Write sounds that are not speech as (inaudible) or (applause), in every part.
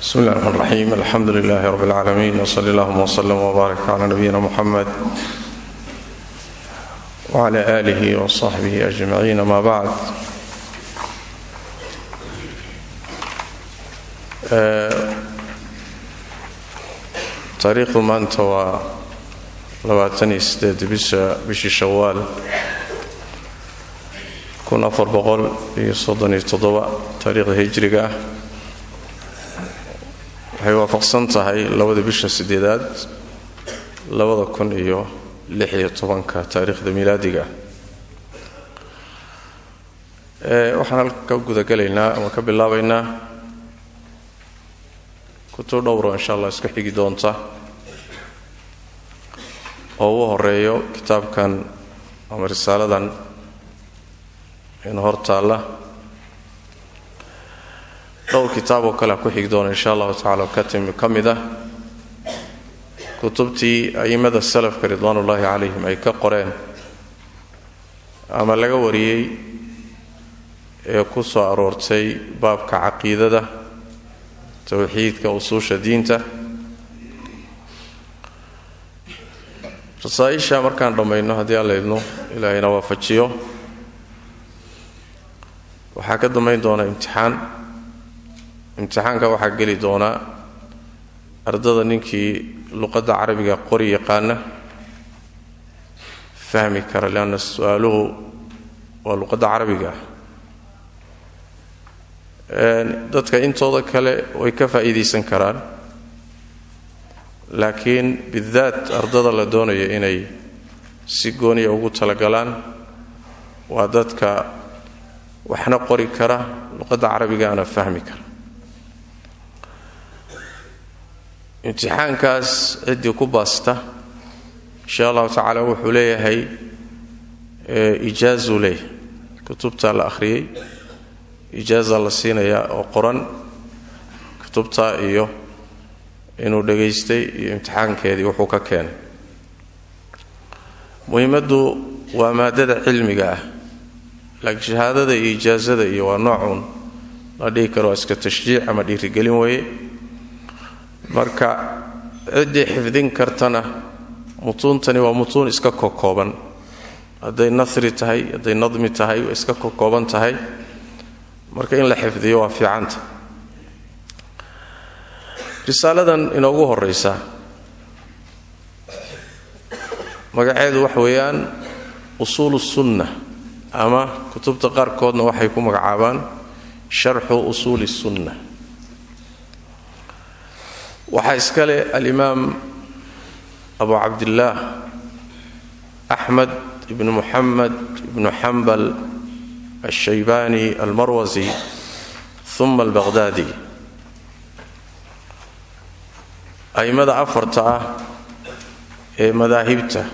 bsmi اllahi الرحmn الرaxيim alxamdu لlah rb اlعaalamiin wslى اllهma وslm وbaarak clى nabiyina mxamed wعlى آlih وصaxbih أجmaciin ama bacd taariikhdu maanta waa labaataniyo sideed bisha bishii shawaal kun afar boqol iyo soddon iyo toddoba taariikhda hijriga ah waxay waafaqsan tahay labada bisha sideedaad labada kun iyo lix iyo tobanka taariikhda milaadiga. Waxaan halka ka gudagalaynaa ama ka bilaabaynaa kutub dhowro insha allah iska xigi doonta. Oo ugu horeeyo kitaabkan ama risaaladan in hor taalla dhowr kitaab oo kale ku xigi doona insha allahu tacala oo katimi ka mid ah. Kutubtii a'immada salafka ridwaanullaahi calayhim ay ka qoreen ama laga wariyey ee ku soo aroortay baabka caqiidada towxiidka usuusha diinta. Rasaaisha markaan dhammayno haddii aan laydno ilaahayna waafajiyo waxaa ka dambayn doona imtixaan imtixaanka waxaa geli doonaa ardada ninkii luqadda carabiga qori yaqaana. Fahmi kara leanna su'aaluhu waa luqadda carabiga. Dadka intooda kale way ka faa'iidaysan karaan. Laakiin bidaat ardada la doonayo inay si gooniya ugu talagalaan waa dadka waxna qori kara luqadda carabigaana fahmi kara imtixaankaas ciddii ku baasta insha allahu tacaala wuxuu leeyahay ijaazuu leeyahay. Kutubtaa la akhriyey ijaaza la siinayaa oo qoran kutubtaa iyo inuu dhegaystay iyo imtixaankeedii wuxuu ka keenay. Muhiimaddu waa maadada cilmiga ah laakiin shahaadada iyo ijaazada iyo waa noocuun la dhihi karo iska tashjiic ama dhiirigelin weeye marka ciddii xifdin kartana mutuuntani waa mutuun iska kokooban. Hadday nasri tahay hadday nadmi tahay waa iska kokooban tahay. Marka in la xifdiyo waa fiicanta risaaladan inoogu horeysa magaceedu wax weeyaan usuulu sunna ama kutubta qaarkoodna waxay ku magacaabaan sharxu usuuli sunna waxaa iskale alimaam abu cabdillaah axmed ibnu muxamed ibnu xambal alshaybani almarwasi uma albaqhdaadi a'immada afarta ah ee madaahibta.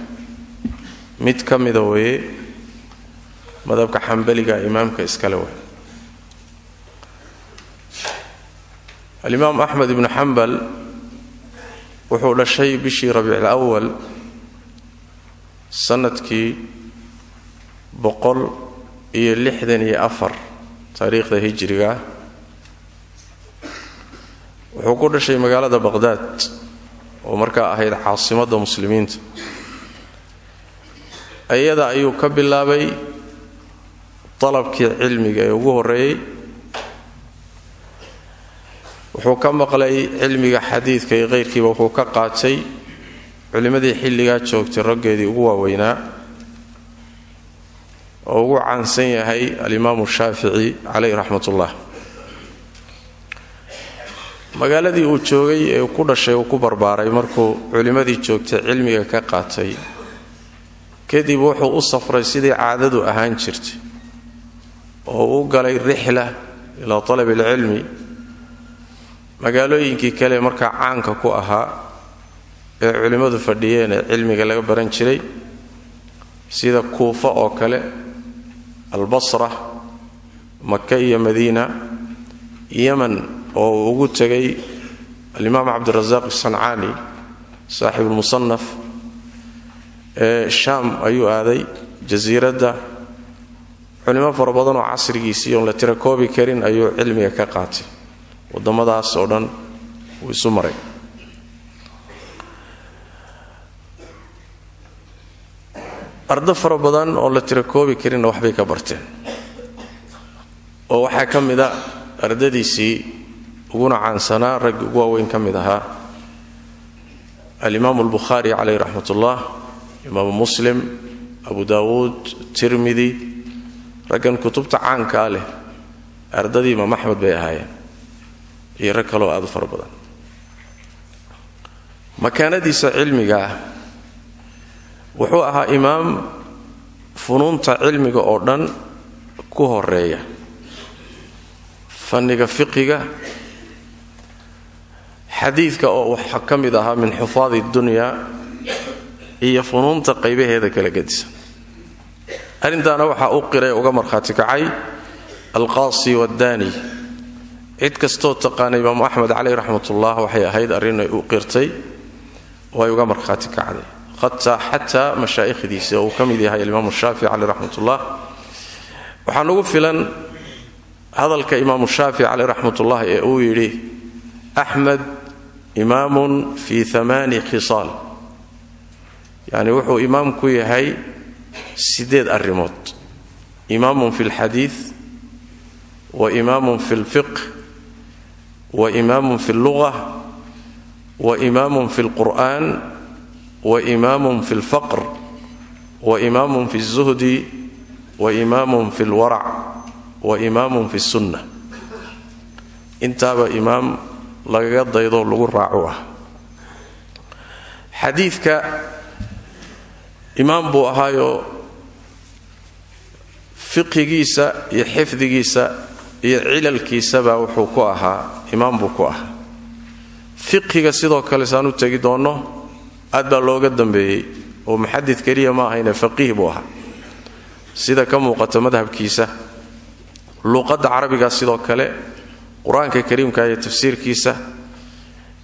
Mid ka mida weeye madhabka xambaliga imaamka iskale wey alimaam axmed ibnu xambal wuxuu dhashay bishii rabiic awal sannadkii boqol iyo lixdan iyo afar taariikhda hijiriga. Wuxuu ku dhashay magaalada baqhdaad oo markaa ahayd caasimadda muslimiinta. Iyada ayuu ka bilaabay dalabkii cilmiga ee ugu horreeyey wuxuu ka maqlay cilmiga xadiidka iyo keyrkiiba wuxuu ka qaatay culimmadii xilligaa joogtay raggeedii ugu waaweynaa oo ugu caansan yahay alimaamu shaafici caleyh raxmatullah. Magaaladii uu joogay ee ku dhashay uu ku barbaaray markuu culimmadii joogtay cilmiga ka qaatay kadib wuxuu u safray sidii caadadu ahaan jirtay oo u galay rixla ilaa talab alcilmi magaalooyinkii kale markaa caanka ku ahaa ee culimmadu fadhiyeen ee cilmiga laga baran jiray sida kuufa oo kale albasra maka iyo madiina yeman oo uu ugu tegay alimaam cabdirasaaq sancaani ee shaam ayuu aaday jasiiradda. Culimo fara badan oo casrigiisii oon la tira koobi karin ayuu cilmiga ka qaatay wadamadaas oo dhan uu isu maray. Ardo fara badan oo la tira koobi karinna waxbay ka barteen. Oo waxaa ka mid a ardadiisii uguna caansanaa raggi ugu waaweyn ka mid ahaa alimaamu albukhaari calayh raxmat ullah imaamu muslim abu daawuud tirmidi raggan kutubta caankaa leh ardadii imaam axmed bay ahaayeen iyo rag kaloo aad u fara badan. Makaanadiisa cilmiga ah wuxuu ahaa imaam funuunta cilmiga oo dhan ku horreeya fanniga fiqiga xadiidka oo waxaa ka mid ahaa min xufaadi dunya iyo funuunta qaybaheeda kala gedisan arrintaana waxaa u qiray uga markhaati kacay alqaasi waddani cid kastoo taqaana imaamu axmed caleyh raxmatullah waxay ahayd arrin ay u qirtay oo ay uga markhaati kacday. Xataa mashaa'ikhdiisa oo uu ka mid yahay alimaamu shaafici caleyh raxmatullah. Waxaa nagu filan hadalka imaamu shaafici caleyh raxmatullah ee uu yidhi axmed imaamun fi amaani khisaal yacni wuxuu imaam yahay sideed arrimood. Imaamun fi lxadiid wa imaamun fi lfiqh wa imaamun fi lluga wa imaamun fi lqur'an wa imaamun fi lfaqr wa imaamun fi lzuhdi wa imaamun fi lwarac wa imaamun fi sunna intaaba imaam lagaga daydoo lagu raacu ah. Xadiidka imaam buu ahaayoo fiqigiisa iyo xifdigiisa iyo cilalkiisaba wuxuu ku ahaa imaam buu ku ahaa. Fiqiga sidoo kale saan u tegi doonno aad baa looga dambeeyey oo muxadid keliya ma ahayne faqiih buu ahaa. Sida ka muuqata madhabkiisa luuqadda carabiga sidoo kale qur'aanka kariimka iyo tafsiirkiisa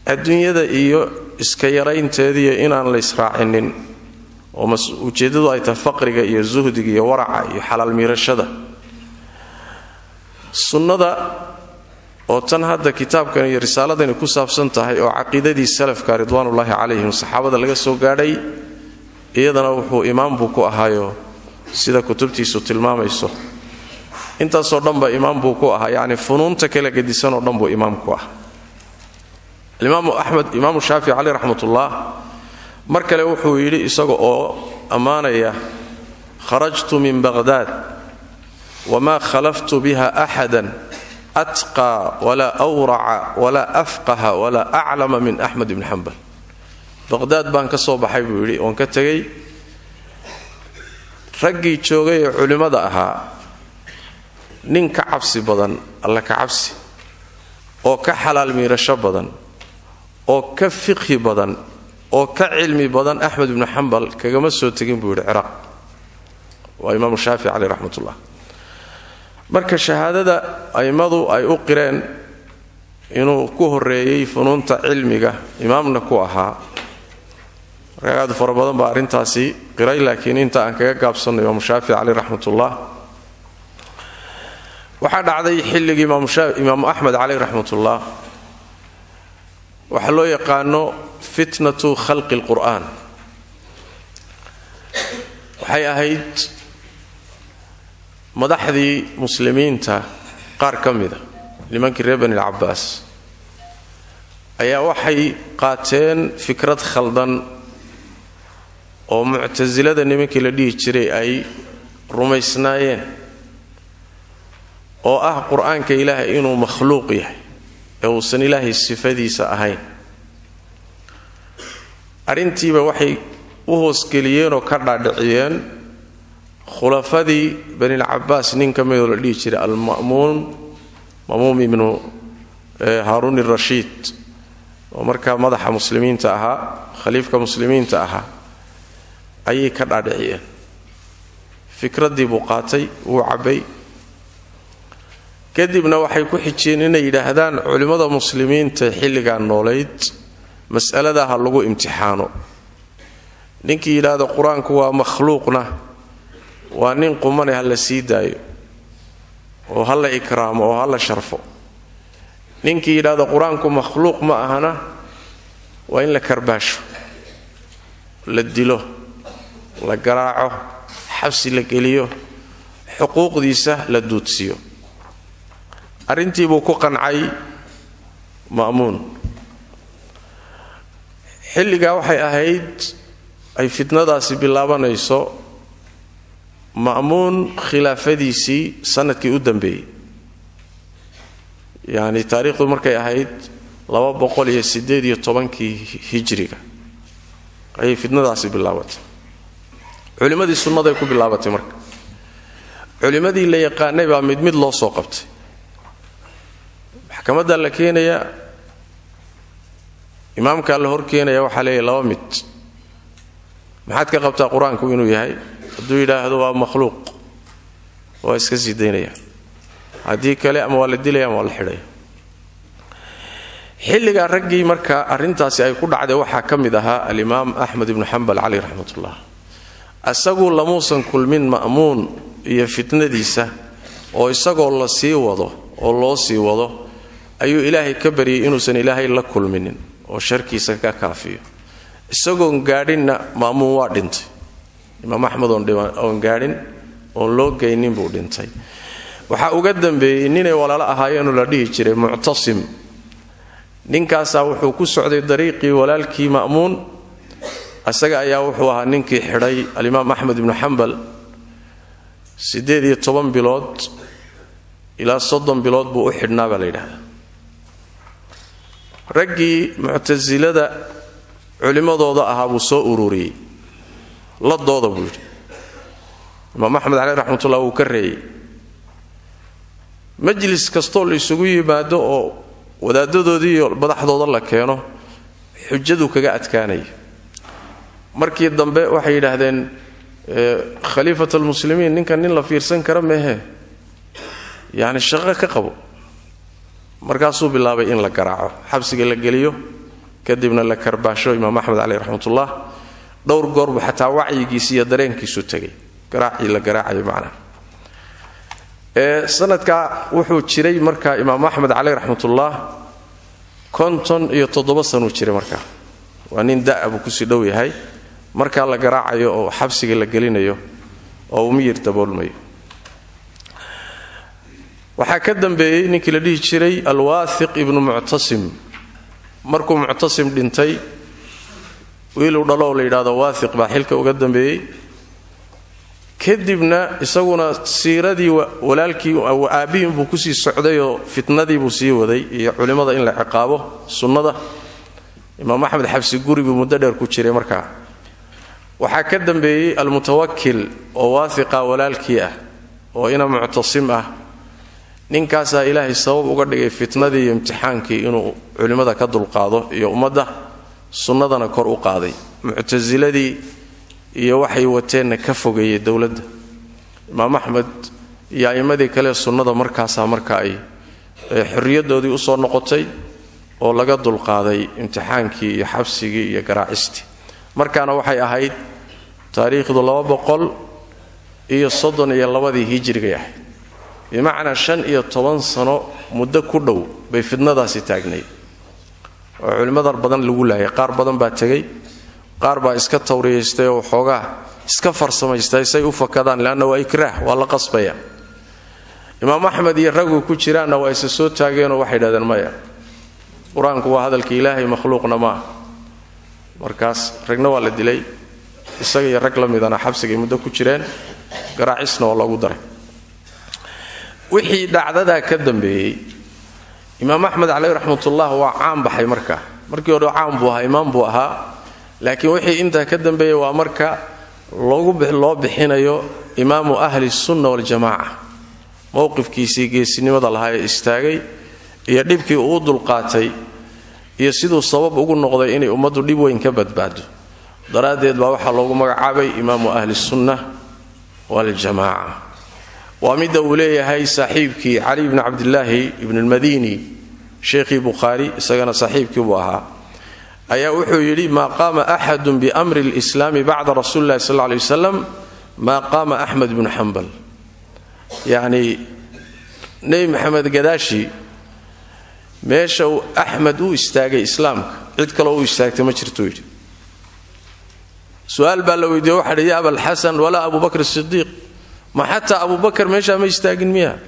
adduunyada iyo iska yaraynteediiyo inaan la israacinin oo ujeeddadu ay tahay faqriga iyo zuhdiga iyo waraca iyo xalaal miirashada sunnada oo tan hadda kitaabkan iyo risaaladani ku saabsan tahay oo caqiidadii salafka ridwaanullaahi calayhim saxaabada laga soo gaadhay iyadana wuxuu imaam buu ku ahaayo sida kutubtiisu tilmaamayso. Intaasoo dhanba imaam buu ku ahaa yacni funuunta kala gedisanoo dhan buu imaam ku ah alimaamu axmed imaamu shaafici caleyh raxmatullah mar kale wuxuu yidhi isaga oo ammaanaya kharajtu min baqhdaad wma khalaftu biha axada atqaa walaa awraca walaa afqaha walaa aclama min axmed ibni xambal baqhdaad baan ka soo baxay buu yidhi oon ka tegay raggii joogay ee culimmada ahaa nin ka cabsi badan alla ka cabsi oo ka xalaal miirasho badan oo ka fiqhi badan oo ka cilmi badan axmed ibnu xambal kagama soo tegin buu yidhi ciraaq waa imaamu shaafici caleyh raxmatullah marka shahaadada a'immadu ay u qireen inuu ku horeeyey funuunta cilmiga imaamna ku ahaa ragaad fara badan baa arrintaasi qiray laakiin inta aan kaga gaabsanno imaamu shaafici caleyh raxmatullah waxaa dhacday xilligii imaamu axmed caleyh raxmatullah waxaa loo yaqaano fitnatu khalqi lqur'aan waxay ahayd madaxdii muslimiinta qaar ka mida nimankii reer bani lcabaas ayaa waxay qaateen fikrad khaldan oo muctasilada nimankii la dhihi jiray ay rumaysnaayeen oo ah qur'aanka ilaahay inuu makhluuq yahay ee uusan ilaahay sifadiisa ahayn. Arrintiiba waxay u hoosgeliyeenoo ka dhaadhiciyeen khulafadii banilcabaas nin ka midoo la dhihi jiray almamuun mamuum ibnu haaruun irashiid oo markaa madaxa muslimiinta ahaa khaliifka muslimiinta ahaa. Ayay ka dhaadhiciyeen. Fikraddii buu qaatay wuu cabbay. Kadibna waxay ku xijiyeen inay yidhaahdaan culimmada muslimiinta xilligaa noolayd mas'aladaa ha lagu imtixaano. Ninkii yidhaahda qur'aanku waa makhluuqna waa nin qumane ha la sii daayo oo ha la ikraamo oo ha la sharfo. Ninkii yidhahdo qur'aanku makhluuq ma ahana waa in la karbaasho la dilo la garaaco xabsi la geliyo xuquuqdiisa la duudsiyo. Arrintii buu ku qancay ma'muun xilligaa waxay ahayd ay fitnadaasi bilaabanayso ma'muun khilaafadiisii sannadkii u dambeeyey. Yacni taariikhdu markay ahayd laba boqol iyo siddeed tobankii hijriga ayay fitnadaasi bilaabatay. Culimmadii sunnaday ku bilaabatay marka. Culimmadii la yaqaanay baa mid mid loo soo qabtay. Maxkamadda la keenayaa imaamkaa la hor keenaya waxaa leeyahy laba mid. Maxaad ka qabtaa qur'aanku inuu yahay hadduu yidhaahdo waa makhluuq waa iska sii daynaya. Kale ama waa la dilaya ama waa la xidhaya. Xilligaa raggii marka arrintaasi ay ku dhacday waxaa ka mid ahaa alimaam axmed ibnu xambal caleyh raxmatullah. Isagu lamuusan kulmin ma'muun iyo fitnadiisa oo isagoo la sii wado oo loo sii wado ayuu ilaahay ka baryay inuusan ilaahay la kulminin oo sharkiisa ka kaafiyo isagoon gaadhinna ma'muun waa dhintay imaam axmed oon gaadhin oon loo geynin buu dhintay. Waxaa uga dambeeyey ninay walaalo ahaayeenoo la dhihi jiray muctasim. Ninkaasaa wuxuu ku socday dariiqii walaalkii ma'muun. Isaga ayaa wuxuu ahaa ninkii xidhay alimaam axmed ibnu xambal. Siddeed iyo toban bilood ilaa soddon bilood buu u xidhnaa baa la yidhahdaa. Raggii muctasilada culimmadooda ahaa buu soo ururiyey ladooda buu yidhi. Imaam axmed caleyh raxmatullah wuu ka reeyey. Majlis kastoo la isugu yimaado oo wadaadadoodii iyo madaxdooda la keeno xujadu kaga adkaanaya markii dambe waxay yidhaahdeen khaliifat almuslimiin ninkan nin la fiirsan kara meehe. Yacni shaqo ka qabo. Markaasuu bilaabay in la garaaco xabsiga la geliyo kadibna la karbaasho imaam axmed caleyh raxmatullah dhowr goorbu xataa wacyigiisi iyo dareenkiisu tegay garaacii la garaacayo macnaha sanadkaa wuxuu jiray markaa imaam axmed caleyh raxmatullah konton iyo toddoba sanuu jiray markaa waa nin da' buu ku sii dhow yahay. Markaa la garaacayo oo xabsiga la gelinayo oo uu miyir daboolmayo. Waxaa ka dambeeyey ninkii la dhihi jiray alwaathiq ibnu muctasim markuu muctasim dhintay wiiluu dhaloo la yidhahdo waathiq baa xilka uga dambeeyey. Kadibna isaguna siiradii walaalkii aabbihiin buu ku sii socdayoo fitnadii buu sii waday iyo culimmada in la ciqaabo sunnada. Imaam axmed xabsi guri buu muddo dheer ku jiray markaa waxaa ka dambeeyey almutawakil oo waathiqa walaalkii ah oo ina muctasim ah. Ninkaasaa ilaahay sabab uga dhigay fitnadii iyo imtixaankii inuu culimmada ka dulqaado iyo ummadda sunnadana kor u qaaday muctasiladii iyo waxay wateenna ka fogeeyey dowladda. Imaam axmed iyo a'immadii kale sunnada markaasaa marka ay xorriyadoodii u soo noqotay oo laga dulqaaday imtixaankii iyo xabsigii iyo garaacistii. Markaana waxay ahayd taariikhdu laba boqol iyo soddon iyo labadii hijrigay ahayd. Bimacnaa shan iyo toban sano muddo ku dhow bay fidnadaasi taagnayd oo culimmada badan lagu laayay. Qaar badan baa tegey qaar baa iska tawriyaystay oo waxoogaa iska farsamaystay say u fakadaan leanna waa ikraah waa la qasbaya. Imaam axmed iyo raggu ku jiraanna waa isa soo taageenoo waxay dhahdeen maya qur'aanku waa hadalka ilaahay makhluuqna maaha markaas ragna waa la dilay isaga iyo rag la midana xabsigay muddo ku jireen garaacisna waa loogu daray. Wixii dhacdadaa ka dambeeyey imaam axmed caleyh raxmatullah waa caan baxay marka. Markii hore caan buu ahaa imaam buu ahaa. Laakiin wixii intaa ka dambeeya waa marka loo bixinayo imaamu ahli sunna waljamaaca mowqifkiisii geesinimada lahaa istaagay iyo dhibkii uu dulqaatay iyo siduu sabab ugu noqday inay ummaddu dhib weyn ka badbaado daraaddeed baa waxaa loogu magacaabay imaamu ahli sunna waljamaaca waa midda uu leeyahay saaxiibkii cali bni cabdilaahi ibn lmadini sheikhii bukhaari isagana saaxiibkii buu ahaa. Ayaa wuxuu yidhi maa qaama axadun biamri lislaami bacda rasuuli illahi sal ley wasalam maa qaama axmed bnu xambal yacnii nebi maxamed gadaashi meesha uu axmed u istaagay islaamka cid kaloo u istaagtay ma jirtuu yidhi. Su'aal baa la ma xataa abubakar meeshaa ma istaagin miya?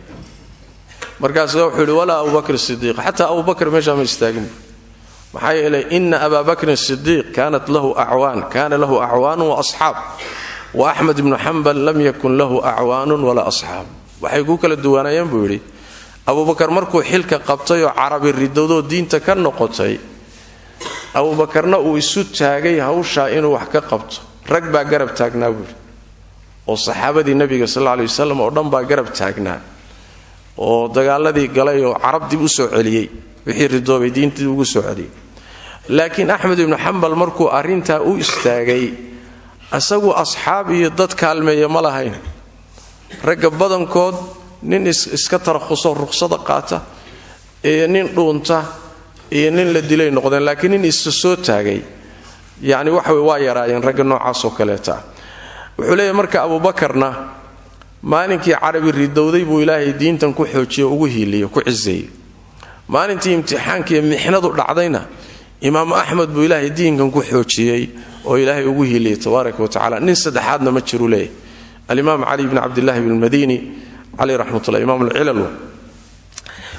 Markaas wuxuu yidhi walaa abubakr sidiiq xataa abubakar meeshaa ma istaagin. Maxaa yeelay ina abaa bakrin sidiiq kaanat lahu acwaan kaana lahu acwaanun wa asxaab. Wa axmed ibnu xambal lam yakun lahu acwaanun walaa asxaab. Waxay ku kala duwanaayeen buu yidhi abubakar markuu xilka qabtay oo carabi ridowdoo diinta ka noqotay abubakarna uu isu taagay hawshaa inuu wax ka qabto. Rag baa garab taagnaa buuhi oo saxaabadii nebiga sal lla aley wasalam oo dhan baa garab taagnaa oo dagaaladii galay oo carab dib u soo celiyey wixii ridoobay diintii ugu soo celiyey. Laakiin axmed ibnu xambal markuu arrintaa u istaagay isagu asxaab iyo dad kaalmeeya ma lahayn. Ragga badankood nin iska tarakhuso ruqsada qaata iyo nin dhuunta iyo nin la dilay noqdeen laakiin nin isa soo taagay. Yani waxa waa yaraayeen ragga noocaasoo kaleeta wuxuu leeyahy marka abuubakarna maalinkii carabi ridowday buu ilaahay diintan ku xoojiye ugu hiiliyo ku ciseeyey maalintii imtixaankiiyo mixnadu dhacdayna imaamu axmed buu ilaahay diinkan ku xoojiyey oo ilaahay ugu hiiliyey tabaaraka wa tacala nin saddexaadna ma jiru leeyahy alimaam cali bn cabdillahi bn madini caleyh raxmatullah imaam alcilal.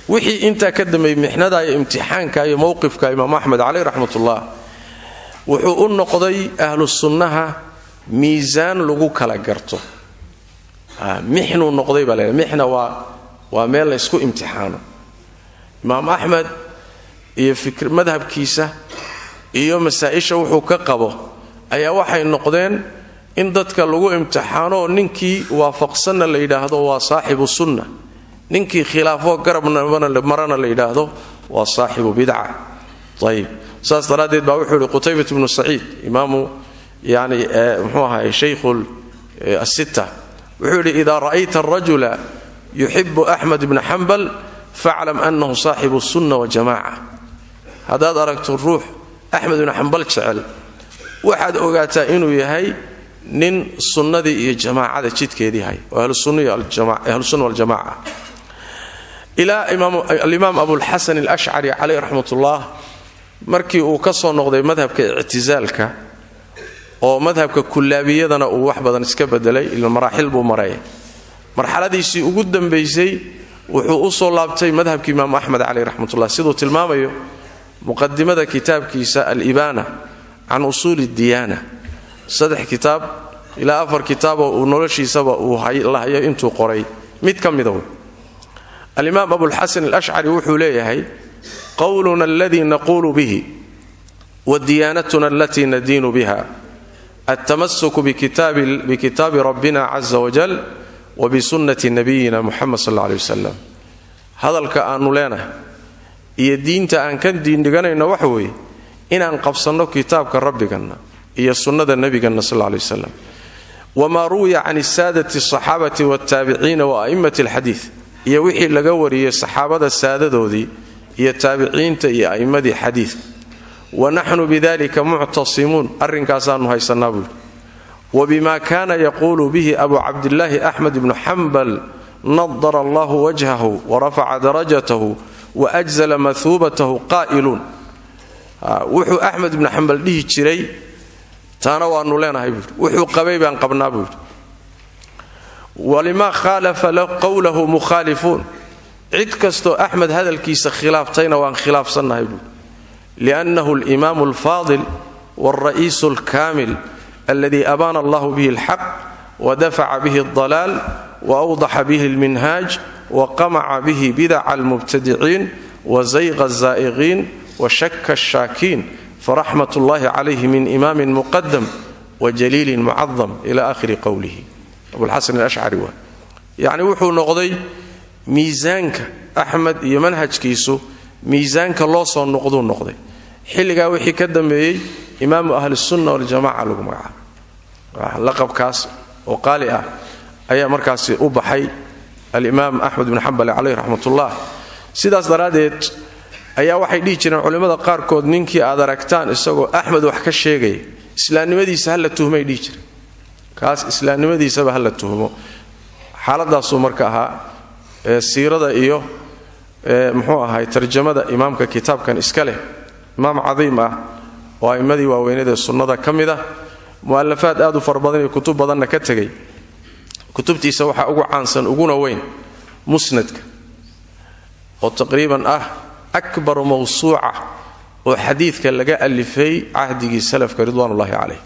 Wixii intaa ka dambeeyey mixnada iyo imtixaanka iyo mowqifka imaam axmed caleyh raxmatullah wuxuu u noqday ahlu sunnaha miisaan lagu kala garto. Mixnuu noqday baa mixna waa waa meel la ysku imtixaano. Imaam axmed iyo madhabkiisa iyo masaa-isha wuxuu ka qabo ayaa waxay noqdeen in dadka lagu imtixaanoo ninkii waafaqsanna la yidhaahdo waa saaxibu sunna. Ninkii khilaafo garabmarana la yidhaahdo waa saaxibu bidca. Ayib saas daraaddeed baa wuxuu yihi qutaybat bnu imaamu yani mxuu ahay shaykhu asitta wuxuu yidhi ida ra'ayta arajula yuxibu axmed bna xambal faclam anahu saaxibu sunna wajamaca haddaad aragto ruux axmed ibnu xambal jecel waxaad ogaataa inuu yahay nin sunnadii iyo jamaacada jidkeedii hay oo ahlusunna waljamaca ilaa alimaam abulxasan alashcari caleyh raxmatullah markii uu ka soo noqday madhabka ictisaalka oo madhabka kullaabiyadana uu wax badan iska bedelay ila maraaxil buu maray. Marxaladiisii ugu dambaysay wuxuu u soo laabtay madhabka imaam axmed caleyh raxmatullah siduu tilmaamayo muqadimada kitaabkiisa alibaana can usuuli diyaana. Saddex kitaab ilaa afar kitaaboo uu noloshiisaba uu la hayo intuu qoray. Mid ka mida wey alimaam abulxasan alashcari wuxuu leeyahay qowluna aladii naquulu bihi wa diyaanatuna alatii nadiinu biha altamasuku bikitaabi rabbina caza wajal wa bisunnati nabiyina muxamed sal alla aley wasalam hadalka aanu leenahay iyo diinta aan ka diindhiganayno waxa weeye inaan qabsanno kitaabka rabbiganna iyo sunnada nebiganna sal ley wasalam wamaa ruwiya can saadati asaxaabati wataabiciina wa a'immati alxadiid iyo wixii laga wariyey saxaabada saadadoodii iyo taabiciinta iyo a'immadii xadiidka wa naxnu bidalika muctasimuun. Arrinkaasaanu haysannaa buuhi wbima kana yaquulu bihi abu cabdillaahi axmed ibnu xambal nadara allahu wajhahu warafaca darajatahu waajzala mahuubatahu qaa'iluun. Wuxuu axmed ibnu xambal dhihi jiray taana waanu leenahay buui qabay baan qabnaa buuhi walimaa khaalafa qowlahu mukhaalifuun. Cid kastoo axmed hadalkiisa khilaaftayna waan khilaafsannahay buui liannahu alimaamu alfaadil waalra'iisu alkaamil aladi abaana allahu bihi alxaq wadafaca bihi aldalaal waawdaxa bihi alminhaaj waqamaca bihi bidaca almubtadiciin wazayqa azaa'iqiin washaka ashaakiin faraxmat ullahi calayhi min imaamin muqadam wajaliilin mucadam ila akhiri qowlihi abulxasan alashcari waa yacni wuxuu noqday miisaanka axmed iyo manhajkiisu miisaanka loo soo noqduu noqday. Xilligaa wixii ka dambeeyey imaamu ahlisunna waljamaca lagu magacaabo laqabkaas oo qaali ah ayaa markaasi u baxay alimaam axmed bin xambal caleyh raxmatullah. Sidaas daraaddeed ayaa waxay dhihi jireen culimmada qaarkood ninkii aad aragtaan isagoo axmed wax ka sheegaya islaamnimadiisa hala tuhmay dhihi jireen. Kaas islaamnimadiisaba hala tuhmo. Xaaladaasuu marka ahaa siirada iyo muxuu ahay tarjamada imaamka kitaabkan iska leh imaam cadiim ah oo a'immadii waaweynadee sunnada ka mid ah mu'alafaad aad u fara badan iyo kutub badanna ka tegay kutubtiisa waxaa ugu caansan uguna weyn musnadka oo taqriiban ah akbaru mawsuuca oo xadiidka laga alifay cahdigii salafka ridwaanullaahi calayh.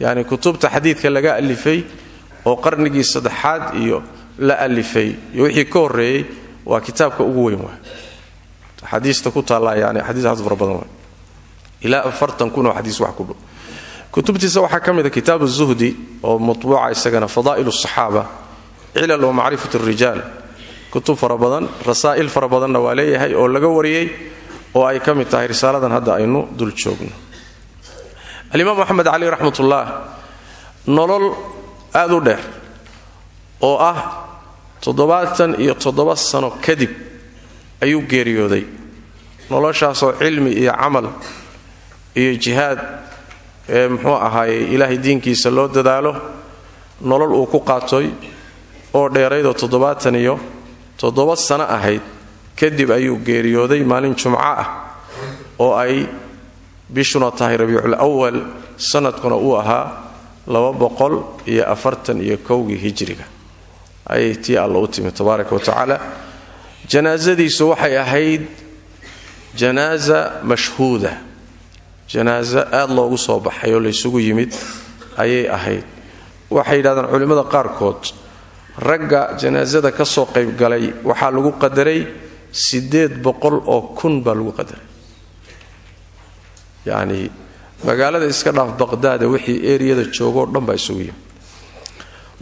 Yacni kutubta xadiidka laga alifay oo qarnigii saddexaad iyo la alifay iyo wixii ka horreeyey waa kitaabka ugu weyn waa xadiista ku aad fara badan ilaa afartan kun oo xadiis wax ku dhow. Kutubtiisa waxaa ka mid a kitaabu zuhdi oo matbuuca isagana fadaa'il saxaaba cilal wa macrifat rijaal. Kutub fara badan rasaa'il fara badanna waa leeyahay oo laga wariyey oo ay ka mid tahay risaaladan hadda aynu dul joogno. Alimaam moxamed cali raxmatullah nolol aad u dheer oo ah toddobaatan iyo toddoba sano kadib ayuu geeriyooday. Noloshaasoo cilmi iyo camal iyo jihaad ee muxuu ahaaye ilaahay diinkiisa loo dadaalo nolol uu ku qaatoy oo dheeraydoo toddobaatan iyo toddoba sano ahayd kadib ayuu geeriyooday maalin jumco ah oo ay bishuna tahay rabiicul awal sanadkuna uu ahaa laba boqol iyo afartan iyo kowgii hijriga ayay tii alla u timi tabaaraka wa tacaala. Janaasadiisu waxay ahayd janaaza mashhuuda. Janaaso aad loogu soo baxay oo laysugu yimid ayay ahayd. Waxay yidhahdeen culimmada qaarkood ragga janaasada ka soo qaybgalay waxaa lagu qadaray siddeed boqol oo kun baa lagu qadaray. Yacni magaalada iska dhaaf baqdaada wixii eriyada joogoo dhan baa isugu yimid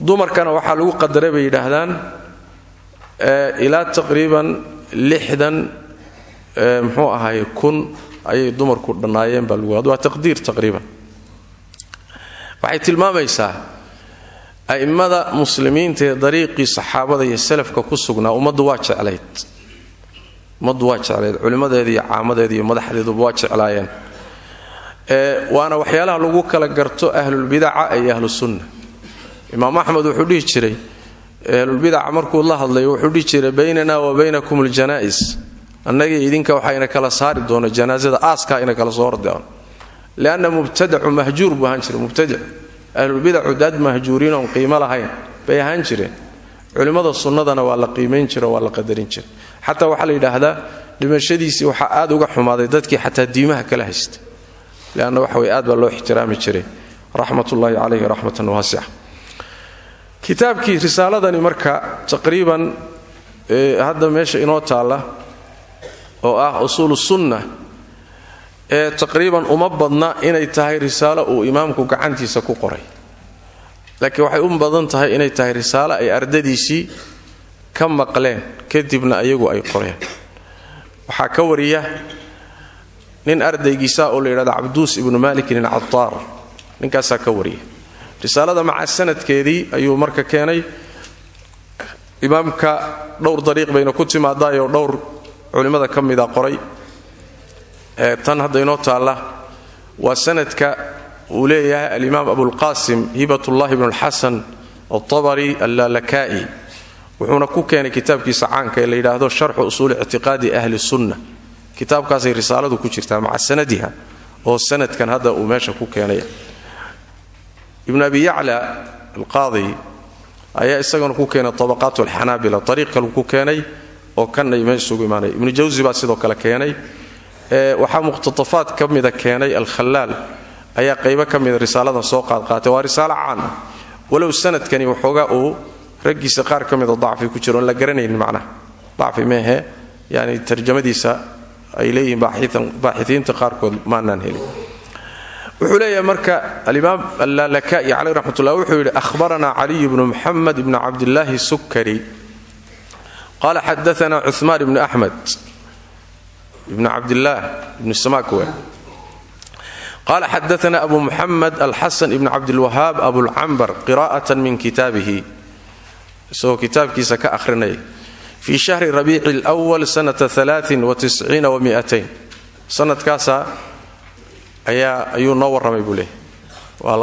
dumarkana waxaa lagu qadaray bay yidhaahdaan ilaa taqriiban lixdan muxuu ahaye kun ayay dumarku dhannaayeen baa lagu waa taqdiir taqriiban. Waxay tilmaamaysaa a'immada muslimiinta ee dariiqii saxaabada iyo salafka ku sugnaa ummaddu waa jeclayd ummaddu waa jeclayd culimmadeeda iyo caamadeeda iyo madaxdeeduba waa jeclaayeen. Waana waxyaalaha lagu kala garto ahlulbidaca iyo ahlusunna imaam axmed wuxuu dhihi jiray ahlulbidaca markuu la hadlayo wuxuu dhihi jiray baynana wa baynakum aljana'is annagii idinka waxayna kala saari doono janaasada aaskaa ina kala soo hordoon lianna mubtadacu mahjuur buu ahaan jiray mubtadic ahlulbidacu dad mahjuuriin oon qiimo lahayn bay ahaan jireen. Culimmada sunnadana waa la qiimayn jira waa la qadarin jira xataa waxaa la yidhaahdaa dhimashadiisii waxaa aad uga xumaaday dadkii xataa diimaha kala haysta leanna waxa way aad baa loo ixtiraami jiray. Raxmatullaahi calayhi raxmatan waasica kitaabkii risaaladani marka taqriiban hadda meesha inoo taalla oo ah usuulu sunna ee taqriiban uma badna inay tahay risaalo uu imaamku gacantiisa ku qoray. Laakiin waxay u badan tahay inay tahay risaalo ay ardadiisii ka maqleen kadibna ayagu ay qoreen. Waxaa ka wariya nin ardaygiisa oo la yidhahdo cabduus ibnu malikin alcataar ninkaasaa ka wariya risaalada maca sanadkeedii ayuu marka keenay. Imaamka dhowr dariiq bayna ku timaadaayoo dhowr culimmada ka mida qoray. Tan hadda inoo taalla waa sanadka uu leeyahay alimaam abulqasim hibatullahi bnu alxasan altabari allalaka'i wuxuuna ku keenay kitaabkiisa caanka ee la yidhaahdo sharxu usuuli ictiqaadi ahli sunna. Kitaabkaasay risaaladu ku jirtaa maca sanadiha oo sanadkan hadda uu meesha ku keenay ibn abi yacla alqaadi ayaa isagana ku keenay tabaqaat alxanaabila ariiq kalu ku keenay oo kanay meeshugu imaanay. Ibnu jawsi baa sidoo kale keenay. Waxaa muqhtatafaad ka mida keenay alkhalaal ayaa qaybo ka mida risaaladan soo qaadqaatay. Waa risaalo caan. Walow sanadkani waxoogaa uu raggiisa qaar ka mida ku jiro la garanaynin macnaha. Dacfi meehe yani tarjamadiisa ay leeyihiin baaxiiinta qaarkood maanaan helin wuxuu leeyahay marka alimaam allaalaka'i caleyh raxmatullah wuxuu yidhi ahbaranaa caliy bnu muxamed ibni cabdillaahi sukari qala xadaana cumaan ibnu axmed ibnu cabdillaah ibnu samakwe qala xadaana abu muxamed alxasan ibn cabdilwahaab abulcambar qira'at min kitaabihi. Isagoo kitaabkiisa ka ahrinaya fii shahri rabiici lwal sanata sanadkaasa ayaa ayuu noo warramay buu leeyahy waa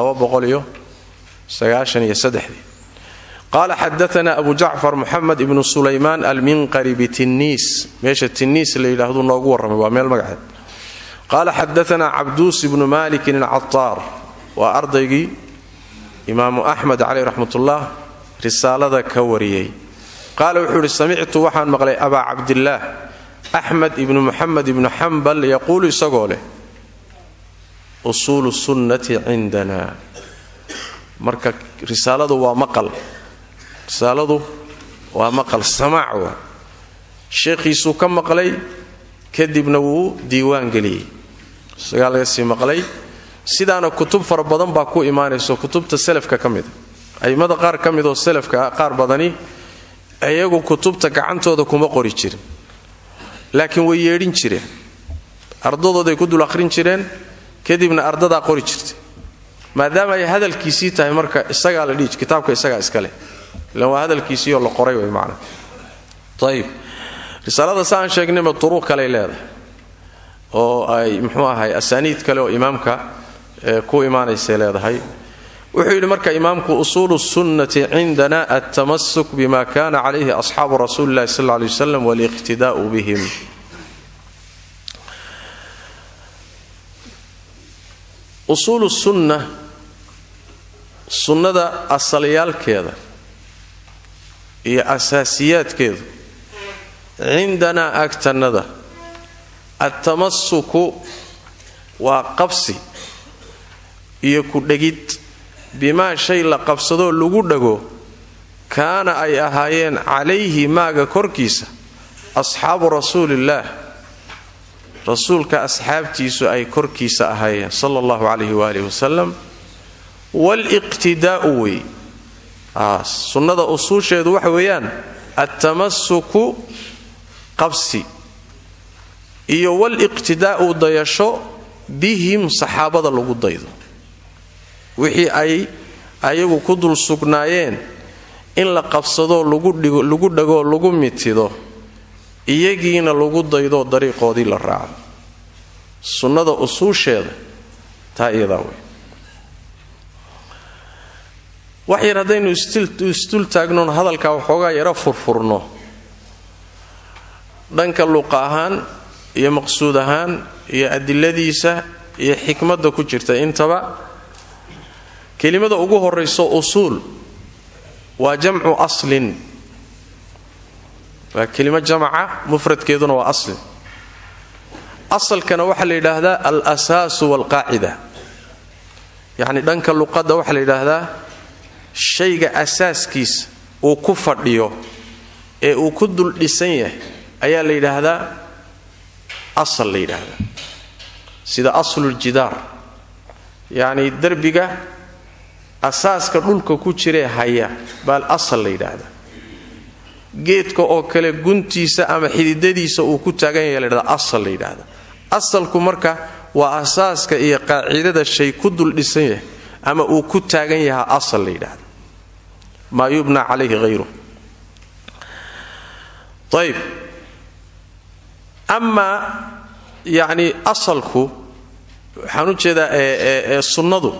qaala xadaana abu jacfar muxamed ibnu sulaymaan alminqari bitiniis meesha tiniis la yidhaahdu noogu warramay waa meel magaceed. Qaala xadaana cabduus ibnu malikin alcataar waa ardaygii imaamu axmed caleyh raxmatullah risaalada ka wariyey. Qaala wuxuu samictu waxaan maqlay abaa cabdillaah axmed ibnu muxamed ibnu xambal yaquulu isagoo leh usuulu sunnati cindana. Marka risaaladu waa maqal. Risaaladu waa maqal samaac waa. Sheekhiisuu ka maqlay kadibna wuu diiwaan geliyey. Isagaa maqlay sidaana kutub fara badan baa ku imaanayso kutubta selafka ka mida a'immada qaar ka midoo selafka qaar badani iyagu kutubta gacantooda kuma qori jirin. Laakiin way yeedhin jireen. Ardadooday ku dul akhrin jireen kadibna ardadaa qori jirtay. Maadaama ay hadalkiisii tahay marka isagaa la dhihi kitaabka isagaa iskaleh ilan waa hadalkiisiioo la qoray way macna. Ayib risaalada sa aan sheegnayba duruuq kaley leedahay. Oo ay muxuu ahay asaaniid kale oo imaamka ku imaanaysay leedahay. Wuxuu yidhi marka imaamku usuulu sunnati cindana altamasuk bima kana calayhi asxaabu rasuuli illahi sal lla lay waslam bihim usuulu sunna sunnada asalyaalkeeda iyo asaasiyaadkeedu cindanaa agtannada. Altamasuku waa qabsi iyo ku dhegid. Bimaa shay la qabsadoo lagu dhago kaana ay ahaayeen calayhi maaga korkiisa asxaabu rasuuliillaah rasuulka asxaabtiisu ay korkiisa ahaayeen sala allahu calayhi waaalih wasalam waliqtidaa'u wey sunnada usuusheedu waxa weeyaan altamasuku qabsi. Iyo waliqtidaa'u dayasho bihim saxaabada lagu daydo. Wixii ay ayagu ku dul sugnaayeen in la qabsadoo lagu dhagoo lagu mitido iyagiina lagu daydoo dariiqoodii la raaco. Sunnada usuusheeda taa iyadaa wey wax yar haddaynu isdul taagnoon hadalkaa waxoogaa yaro furfurno. Dhanka luqa ahaan iyo maqsuud ahaan iyo adiladiisa iyo xikmadda ku jirta intaba kelimada ugu horayso usuul waa jamcu aslin waa kelimo jamaca mufradkeeduna waa aslin asalkana waxaa la yidhaahdaa al asaasu waalqaacida yacni dhanka luqadda waxaa la yidhaahdaa shayga asaaskiisa uu ku fadhiyo ee uu ku dul dhisan yahay ayaa la yidhaahdaa asal la yidhaahdaa. Sida asluljidaar yacni derbiga asaaska dhulka ku jiree haya baa asal la yidhaahdaa geedka oo kale guntiisa ama xididadiisa uu ku taagan yahay la ydhahdaa asal la yidhaahdaa asalku marka waa asaaska iyo qaacidada shay ku dul dhisan yahay ama uu ku taagan yahaa asal la yidhaahda maa yubna calayhi hayru ayb amaa yacni asalku waxaan u jeedaa ee sunnadu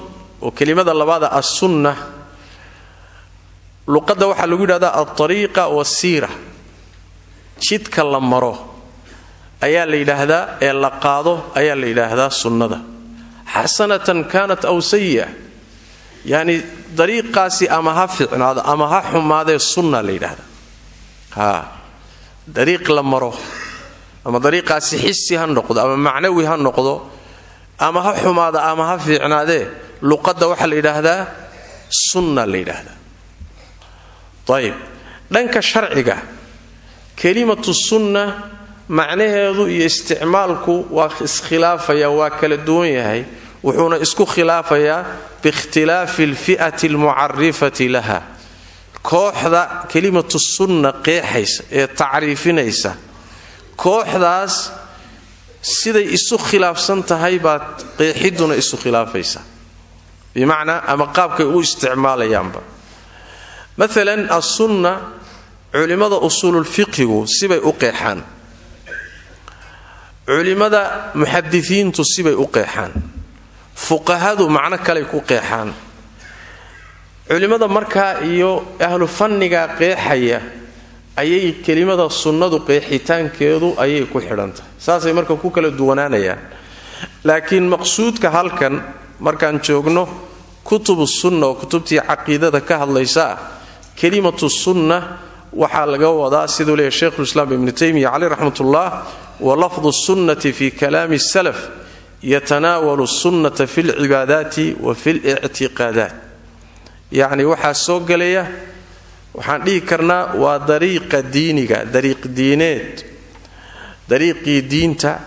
oo kelimada labaada assunna luqadda waxaa lagu yidhahdaa alariiqa wasiira jidka la maro ayaa la yidhaahdaa ee la qaado ayaa la yidhaahdaa sunnada. Xasanatan kaanat aw sayi'a yacni dariiqaasi ama ha ficnaado ama ha xumaadee sunna la yidhaahdaa. Ha dariiq la maro ama dariiqaasi xisi ha noqdo ama macnawi ha noqdo ama ha xumaada ama ha fiicnaadee luqadda waxaa la yidhaahdaa sunna la yidhaahdaa ayib dhanka sharciga kelimatu sunna macnaheedu iyo isticmaalku waa iskhilaafaya waa kala duwan yahay wuxuuna isku khilaafayaa biikhtilaafi alfi'ati almucarifati laha. Kooxda kelimatu sunna qeexaysa ee tacriifinaysa kooxdaas siday isu khilaafsan tahay baad qeexiduna isu khilaafaysa. Bimacnaa ama qaabkay u isticmaalayaanba maalan assunna culimmada usuululfiqigu sibay u qeexaan. Culimmada muxadisiintu sibay u qeexaan. Fuqahadu macno kaley ku qeexaan. Culimmada markaa iyo ahlu fanniga qeexaya ayay kelimada sunnadu qeexitaankeedu ayay ku xidhantahay saasay marka ku kala duwanaanayaan. Laakiin maqsuudka halkan markaan joogno kutubu sunna oo kutubtii caqiidada ka hadlaysa kelimatu sunna waxaa laga wadaa siduu leeyahy sheikhulislaam ibnu taymiya caleyh raxmatullah wa lafdu sunnati fi kalaami salaf yatanaawalu sunnata fi lcibaadaati wa fi lictiqaadaat yacni waxaa soo gelaya waxaan dhihi karnaa waa dariiqa diiniga dariiq diineed dariiqii diinta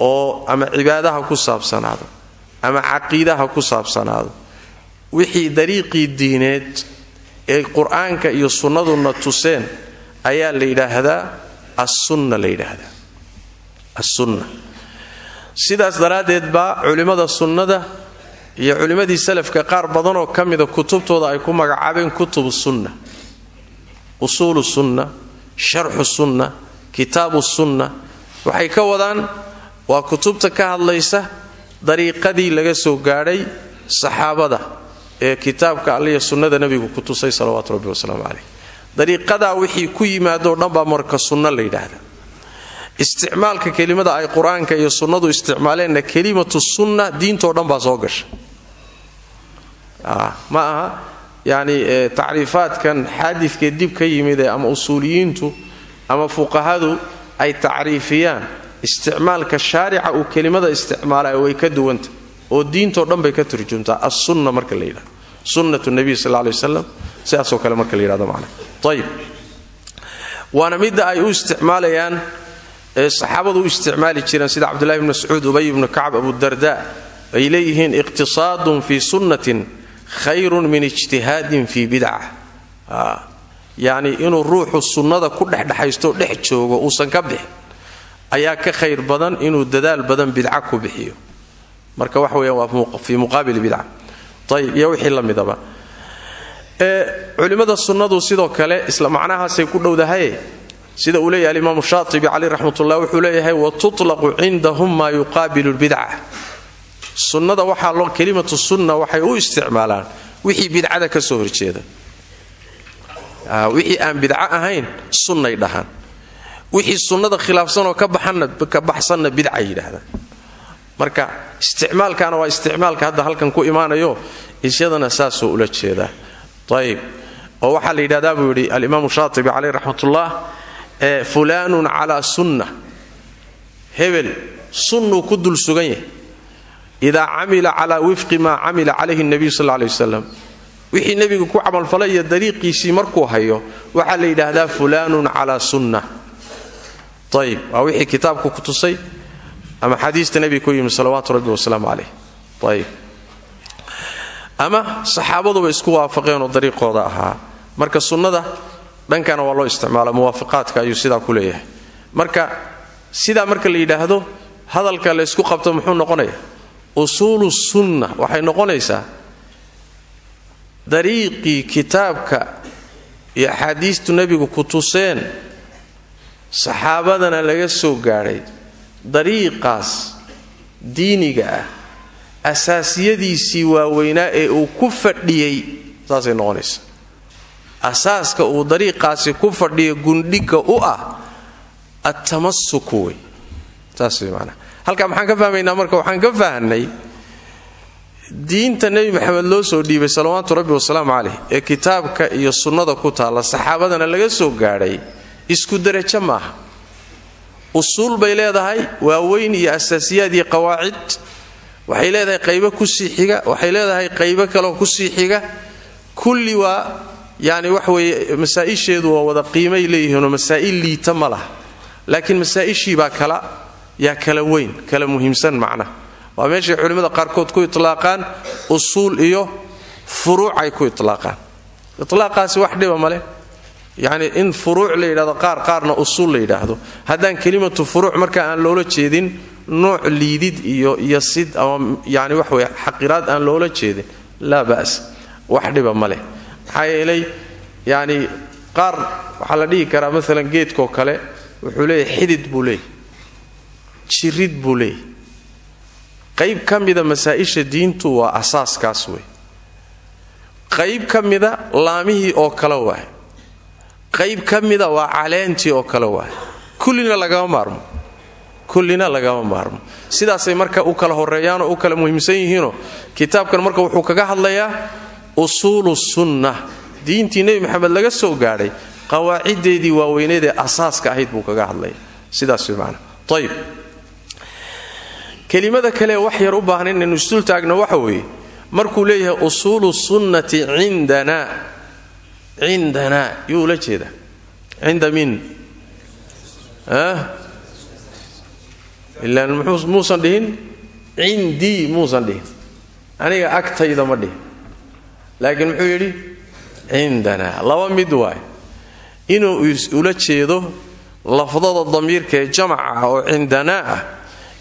oo ama cibaadaha ku saabsanaado ama caqiidaha ku saabsanaado. Wixii dariiqii diineed ee qur'aanka iyo sunnaduna tuseen ayaa la yidhaahdaa assunna la yidhaahdaa. Assunna. Sidaas daraaddeed baa culimmada sunnada iyo culimmadii salafka qaar badanoo ka mida kutubtooda ay ku magacaabeen kutubu sunna. Usuulu sunna sharxu sunna kitaabu sunna. Waxay ka wadaan waa kutubta ka hadlaysa dariiqadii laga soo gaadhay saxaabada ee kitaabka alliya sunnada nebigu ku tusay salawaatu rabbi wasalaamu caleyh dariiqadaa wixii ku yimaadoo dhan baa marka sunno la yidhaahda isticmaalka kelimada ay qur'aanka iyo sunnadu isticmaaleenna kelimatu sunna diintoo dhan baa soo gasha ma aha. Yani tacriifaadkan xaadidkee dib ka yimid ee ama usuuliyiintu ama fuqahadu ay tacriifiyaan. Isticmaalka shaarica uu kelimada isticmaala way ka duwanta oo diintoo dhan bay ka turjumtaa assunna marka la yidhahdo. Sunnatu nabiy sal ley waslam sidaasoo kale marka la yidhahdo macna. Ayib waana midda ay u isticmaalayaan saxaabadu isticmaali jireen sida cabdullahi bn mascuud ubay ibnu kacb abudarda ay leeyihiin iqtisaadun fii sunnatin khayrun min ijtihaadin fii bidca yacni inuu ruuxu sunnada ku dhexdhexaysto dhex joogo uusan ka bixin ayaa ka khayr badan inuu dadaal badan bidca ku bixiyo marka wax weeyaan waa fii muqaabil bidca ayib iyo wixii la midaba. Culimmada sunnadu sidoo kale isla macnahaasay ku dhowdahaye sida uu leeyahay alimaamu shaatibi caleyh raxmatullah wuxuu leeyahay wa tutlaqu cindahum maa yuqaabilu lbidca sunnada waxaa loo kelimatu sunna waxay u isticmaalaan wixii bidcada ka soo horjeeda. Wixii aan bidco ahayn sunnay dhahaan. Wixii sunnada khilaafsanoo ka baxsanna bidca yidhaahdaan marka isticmaalkana waa isticmaalka hadda halkan ku imaanayo isyadana saasuu ula jeedaa. Ayib oo waxaa la yidhahdaa buu yidhi alimaamu shaatibi caleyh raxmatullah fulaanun calaa sunna. Hebel sunnuu ku dul sugan yahay. Idaa camila calaa wifqi maa camila calayhi nabiyu sal ley wasalam wixii nebigu ku camalfalay iyo dariiqiisii markuu hayo waxaa la yidhaahdaa fulaanun calaa sunna. Ayib waa wixii kitaabku ku tusay ama xadiista nebiga ku yimi salawaatu rabbi wasalaamu caleyh ayib ama saxaabaduba isku waafaqeenoo dariiqooda ahaa. Marka sunnada dhankana waa loo isticmaala muwaafiqaadka ayuu sidaa ku leeyahay. Marka sidaa marka la yidhaahdo hadalka la ysku qabto muxuu noqonaya? Usuulu sunna. Waxay noqonaysaa dariiqii kitaabka iyo axaadiistu nebigu ku tuseen saxaabadana laga soo gaadhay dariiqaas diiniga ah asaasiyadiisii waaweynaa ee uu ku fadhiyey saasay noqonaysaa asaaska uu dariiqaasi ku fadhiyo gundhiga u ah attamasuku wey. Saas wey maanaa halkaa maxaan ka fahmaynaa marka waxaan ka fahnay diinta nebi maxamed loo soo dhiibay salawaatu rabbi wasalaamu caleyh ee kitaabka iyo sunnada ku taalla saxaabadana laga soo gaadhay isku derajo maaha usuul bay leedahay waaweyn iyo asaasiyaad iyo qawaacid. Waxay leedahay qaybo ku sii xiga waxay leedahay qaybo kaleo ku sii xiga. Kulli waa yani wax weeye masaa-isheedu waa wada qiimay leeyihiinoo masaa'il liita ma laha. Laakiin masaa-ishii baa kala yaa kala weyn kala muhiimsan macnaha waa meeshay culimmada qaarkood ku itlaaqaan usuul iyo furuucay ku itlaaqaan. Itlaaqaasi wax dhiba male yacni in furuuc la qaar qaarna usuul la yidhaahdo. Haddaan kelimatu furuuc marka aan loola jeedin nooc liidid iyo iyo sid ama yani wax weye xaqiraad aan loola jeedin laa ba'as. Wax dhiba ma leh. Maxaa yeelay yacni qaar waxaa la dhihi karaa maalan geedkoo kale wuxuu leeyahay xidid buu leeyahy jirid buu leeyahy qayb ka mida masaa-isha diintu waa asaaskaas wey qayb ka mida laamihii oo kale waay qayb ka mida waa caleentii oo kale waay. Kullina lagama maarmo. Kullina lagama maarmo. Sidaasay marka u kala horeeyaanoo u kala muhiimsan yihiinoo kitaabkan marka wuxuu kaga hadlayaa usuulu sunna. Diintii nebi maxamed laga soo gaadhay qawaaciddeedii waaweyneedee asaaska ahayd buu kaga hadlaya sidaas macana ayib kelimada kale wax yar u baahan inaynu isdul taagno waxa weeye markuu leeyahay usuulu sunnati cindanaa cindanaa yuu ula jeedaa cinda min ilaan muusan dhihin cindii muusan dhihin aniga agtayda ma dhihin laakiin muxuu yidhi cindanaa laba mid waay inuu ula jeedo lafdada damiirka ee jamaca oo cindanaa ah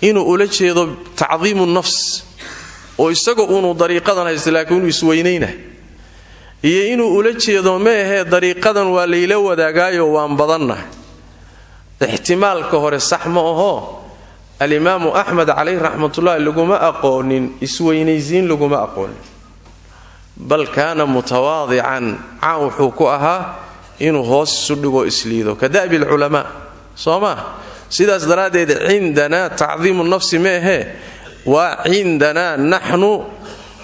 inuu ula jeedo tacdiimu nafs oo isaga uunu dariiqadan haysta laakiin inuu iyo inuu ula jeedo ma ahee dariiqadan waa layla wadaagaayo waan badannahay ixtimaalka hore sax ma ahoo alimaamu axmed calayh raxmatullaahi laguma aqoonin isweynaysiin laguma aqoonin. Bal kaana mutawaadican caan wuxuu ku ahaa inuu hoos isu dhigoo isliido. Ka da'bi alculamaa soo maa sidaas daraaddeed cindanaa tacdiimu nafsi ma ahee waa cindanaa naxnu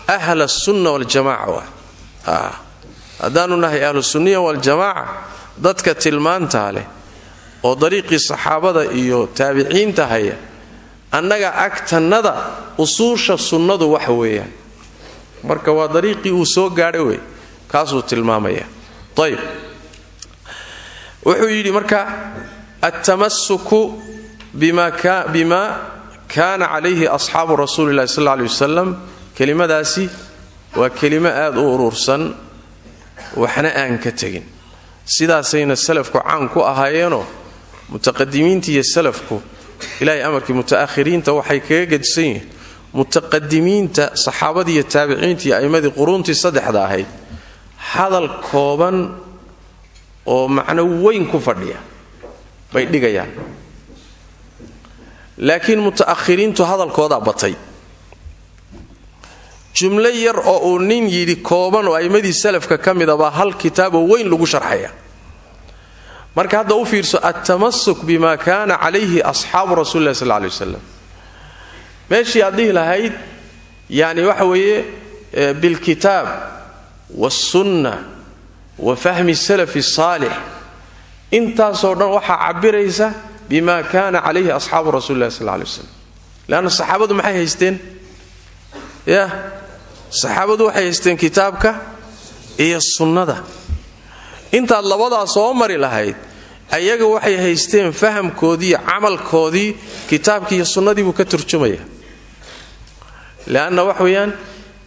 ahla sunna waljamaca haddaanu nahay ahlusunniya waljamaaca dadka tilmaantaa leh oo dariiqii saxaabada iyo taabiciinta haya annaga agtannada usuusha sunnadu waxa weeyaan. Marka waa dariiqii uu soo gaadhay wey kaasuu tilmaamaya. Ayib wuxuu yidhi marka altamasuku bima kaana calayhi asxaabu rasuuli llahi sal ley wasalam kelimadaasi waa kelimo aad u urursan waxna aan ka tegin. Sidaasayna salafku caan ku ahaayeenoo mutaqadimiinta iyo salafku ilaahay amarkii muta'ahiriinta waxay kaga gedisan yihiin. Mutaqadimiinta saxaabadii iyo taabiciinta iyo a'immadii quruuntii saddexda ahayd hadal kooban oo macno weyn ku fadhiya bay dhigayaan. Laakiin muta'ahiriintu hadalkoodaa batay jumlo yar oo uu nin yidhi kooban oo a'immadii salafka ka mida baa hal kitaaboo weyn lagu sharxaya. Marka hadda u fiirso altamasuk bima kaana calayhi asxaabu rasuli lah sal ley wasalam meeshii aad dhihi lahayd yani waxa weeye bilkitaab wاsunna wa fahmi salafi saalix. Intaasoo dhan waxaa cabiraysa bima kaana calayhi asxaabu rasuli lah sal ley wasalam leanna saxaabadu maxay haysteen? Ya saxaabadu waxay haysteen kitaabka iyo sunnada. Intaad labadaa soo mari lahayd ayaga waxay haysteen fahamkoodii iyo camalkoodii kitaabkii iyo sunnadii buu ka turjumaya. Leanna wax weeyaan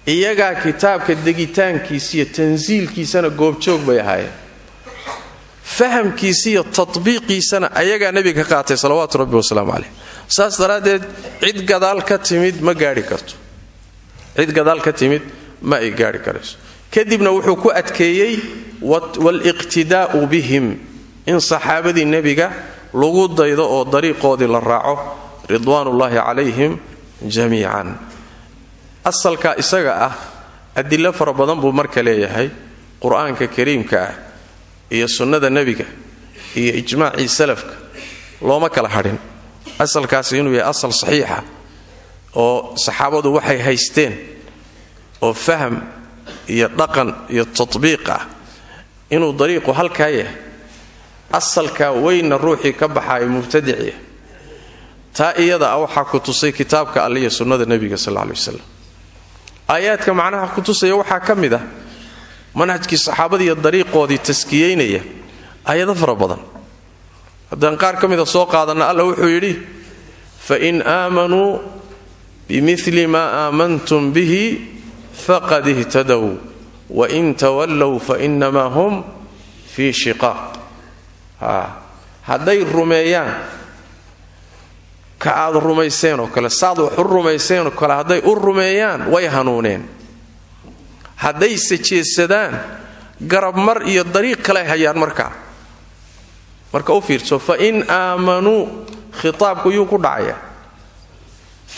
iyagaa kitaabka degitaankiisa iyo tansiilkiisana goobjoog bay ahaayeen. Fahamkiisa iyo tatbiiqiisana ayagaa nebiga ka qaatay salawaatu rabbi wasalaamu caleyh saas daraaddeed cid gadaal ka timid ma gaari karto cid gadaal ka timid ma ay gaari karayso kadibna wuxuu ku adkeeyey waliqtidaa'u bihim. In saxaabadii nebiga lagu daydo oo dariiqoodii la raaco ridwaanullaahi calayhim jamiican. Asalka isaga ah adilo fara badan buu marka leeyahay qur'aanka kariimka ah iyo sunnada nebiga iyo ijmaacii salafka looma kala hadhin. Asalkaasi inuu yahay asal saxiixa oo saxaabadu waxay haysteen oo faham iyo dhaqan iyo tatbiiq ah. Inuu dariiqu halkaa yahay asalkaa weynna ruuxii ka baxaayo mubtadiciya taa iyada ah waxaa ku tusay kitaabka alle iyo sunnada nebiga sal ley wasalam aayaadka macnaha ku tusaya waxaa ka mid ah manhajkii saxaabadiiyo dariiqoodii taskiyeynaya aayado fara badan. Haddaan qaar ka mida soo qaadanna alla wuxuu yidhi fain aamanuu bimili maa aamantum bihi faqad ihtadow wain tawallow fainamaa hum fii shiqaaq hadday rumeeyaan ka aad rumayseen oo kale saad wax u rumayseen oo kale hadday u rumeeyaan way hanuuneen hadday sajeedsadaan garab mar iyo dariiq kale hayaan markaa marka u fiirso fain aamanuu khitaabku yuu ku dhacaya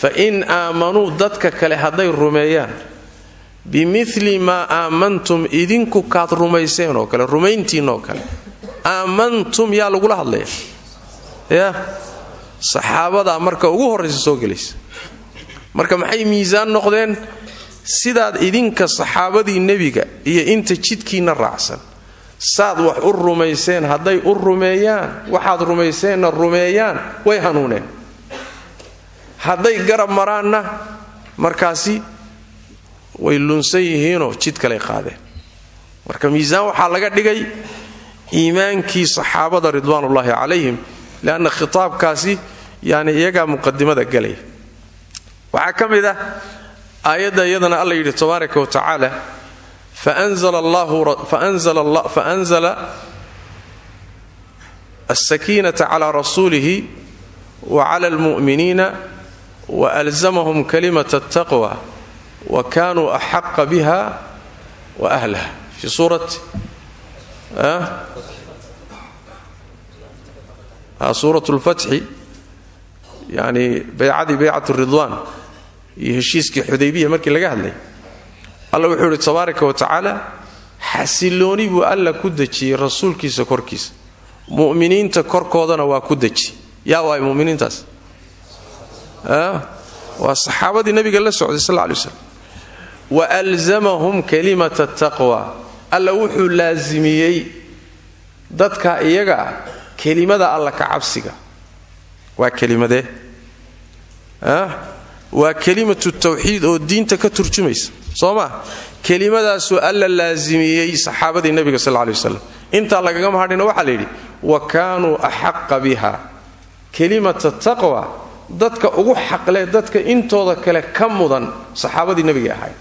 fain aamanuu dadka kale hadday rumeeyaan bimili maa aamantum idinku kaad rumayseen oo kale rumayntiin oo kale aamantum yaa lagula hadlaya ya saxaabadaa marka ugu horraysa soo gelaysa marka maxay miisaan noqdeen sidaad idinka saxaabadii nebiga iyo inta jidkiinna raacsan saad wax u rumayseen hadday u rumeeyaan waxaad rumayseenna rumeeyaan way hanuuneen hadday garab maraanna markaasi way lunsan yihiinoo jid kaley qaadeen. Marka miisaan waxaa laga dhigay iimaankii saxaabada ridwaanullaahi calayhim leanna khitaabkaasi yani iyagaa muqadimada galaya waxaa ka mid ah iyadana alla yidhi tabaaraka wa tacaala faanzala alsakiinata cala rasuulihi wa cala almu'miniina waalzamahum kalimat altaqwa wa kanuu axaqa biha wa ahlaha fi suurati suurat lfatxi yani baycadii baycat ridwaan iyo heshiiskii xudaybiya markii laga hadlay alla wuxuu yidhi tabaaraka wa tacaala xasilooni buu alla ku dejiyey rasuulkiisa korkiisa mu'miniinta korkoodana waa ku yaa waay waa saxaabadii nabiga la socday sal lay slam wa alzamahum kalimata taqwa alla wuxuu laasimiyey dadka iyaga ah kelimada alla ka cabsiga. Waa kelimadee waa kelimatu tawxiid oo diinta ka turjumaysa. Soo ma? Kelimadaasuu alla laasimiyey saxaabadii nebiga sal lay waslam intaa lagaga mahadhina waxaa la wa kaanuu axaqa biha kelimata taqwa dadka ugu xaqle dadka intooda kale ka mudan saxaabadii nebiga ahayd.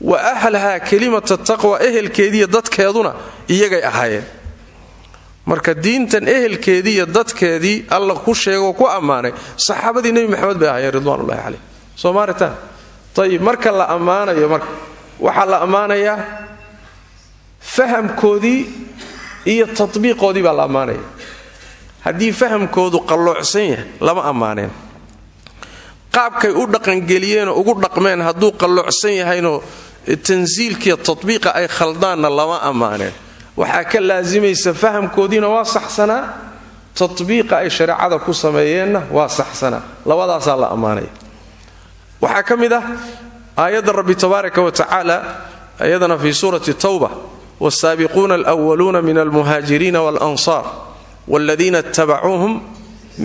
Wa ahlahaa kelimata taqwa ehelkeediiyo dadkeeduna iyagay ahaayeen. Marka diintan ehelkeediiyo dadkeedii alla ku sheegoo ku ammaanay saxaabadii nebi maxamed bay ahaayeen ridwanullahi caleyh soo maaritaan ayib marka la ammaanayo marka waxaa la ammaanayaa fahamkoodii iyo tatbiiqoodii baa la ammaanaya haddii fahamkoodu qalloocsan yahay lama ammaaneen. Qaabkay u dhaqangeliyeenoo ugu dhaqmeen hadduu qalloocsan yahaynoo tansiilkiiyo tatbiiqa ay khaldaanna lama ammaaneen. Waxaa ka laasimaysa fahamkoodiina waa saxsanaa tatbiiqa ay shareecada ku sameeyeenna waa saxsanaa. Labadaasaa la ammaanaya waxaa ka mid ah rabbi tabaaraka wa tacaala ayadana fii suurati tawba wsaabiquuna alwaluuna min almuhaajiriina walansaar wladiina itabacuuhum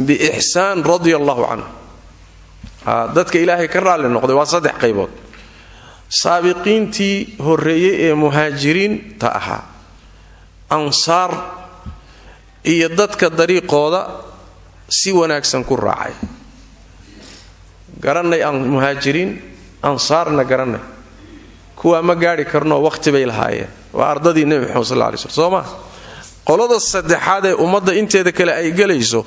biixsaan radia allahu canhum dadka ilaahay ka raalli noqday waa saddex qaybood. Saabiqiintii horreeyey ee muhaajiriinta ahaa. Ansaar iyo dadka dariiqooda si wanaagsan ku raacay. Garannay muhaajiriin ansaarna garannay kuwaa ma gaadhi karnoo wakhti bay lahaayeen. Waa ardadii nebi maxamed sal lay sl soo maa qolada saddexaad ee ummadda inteeda kale ay gelayso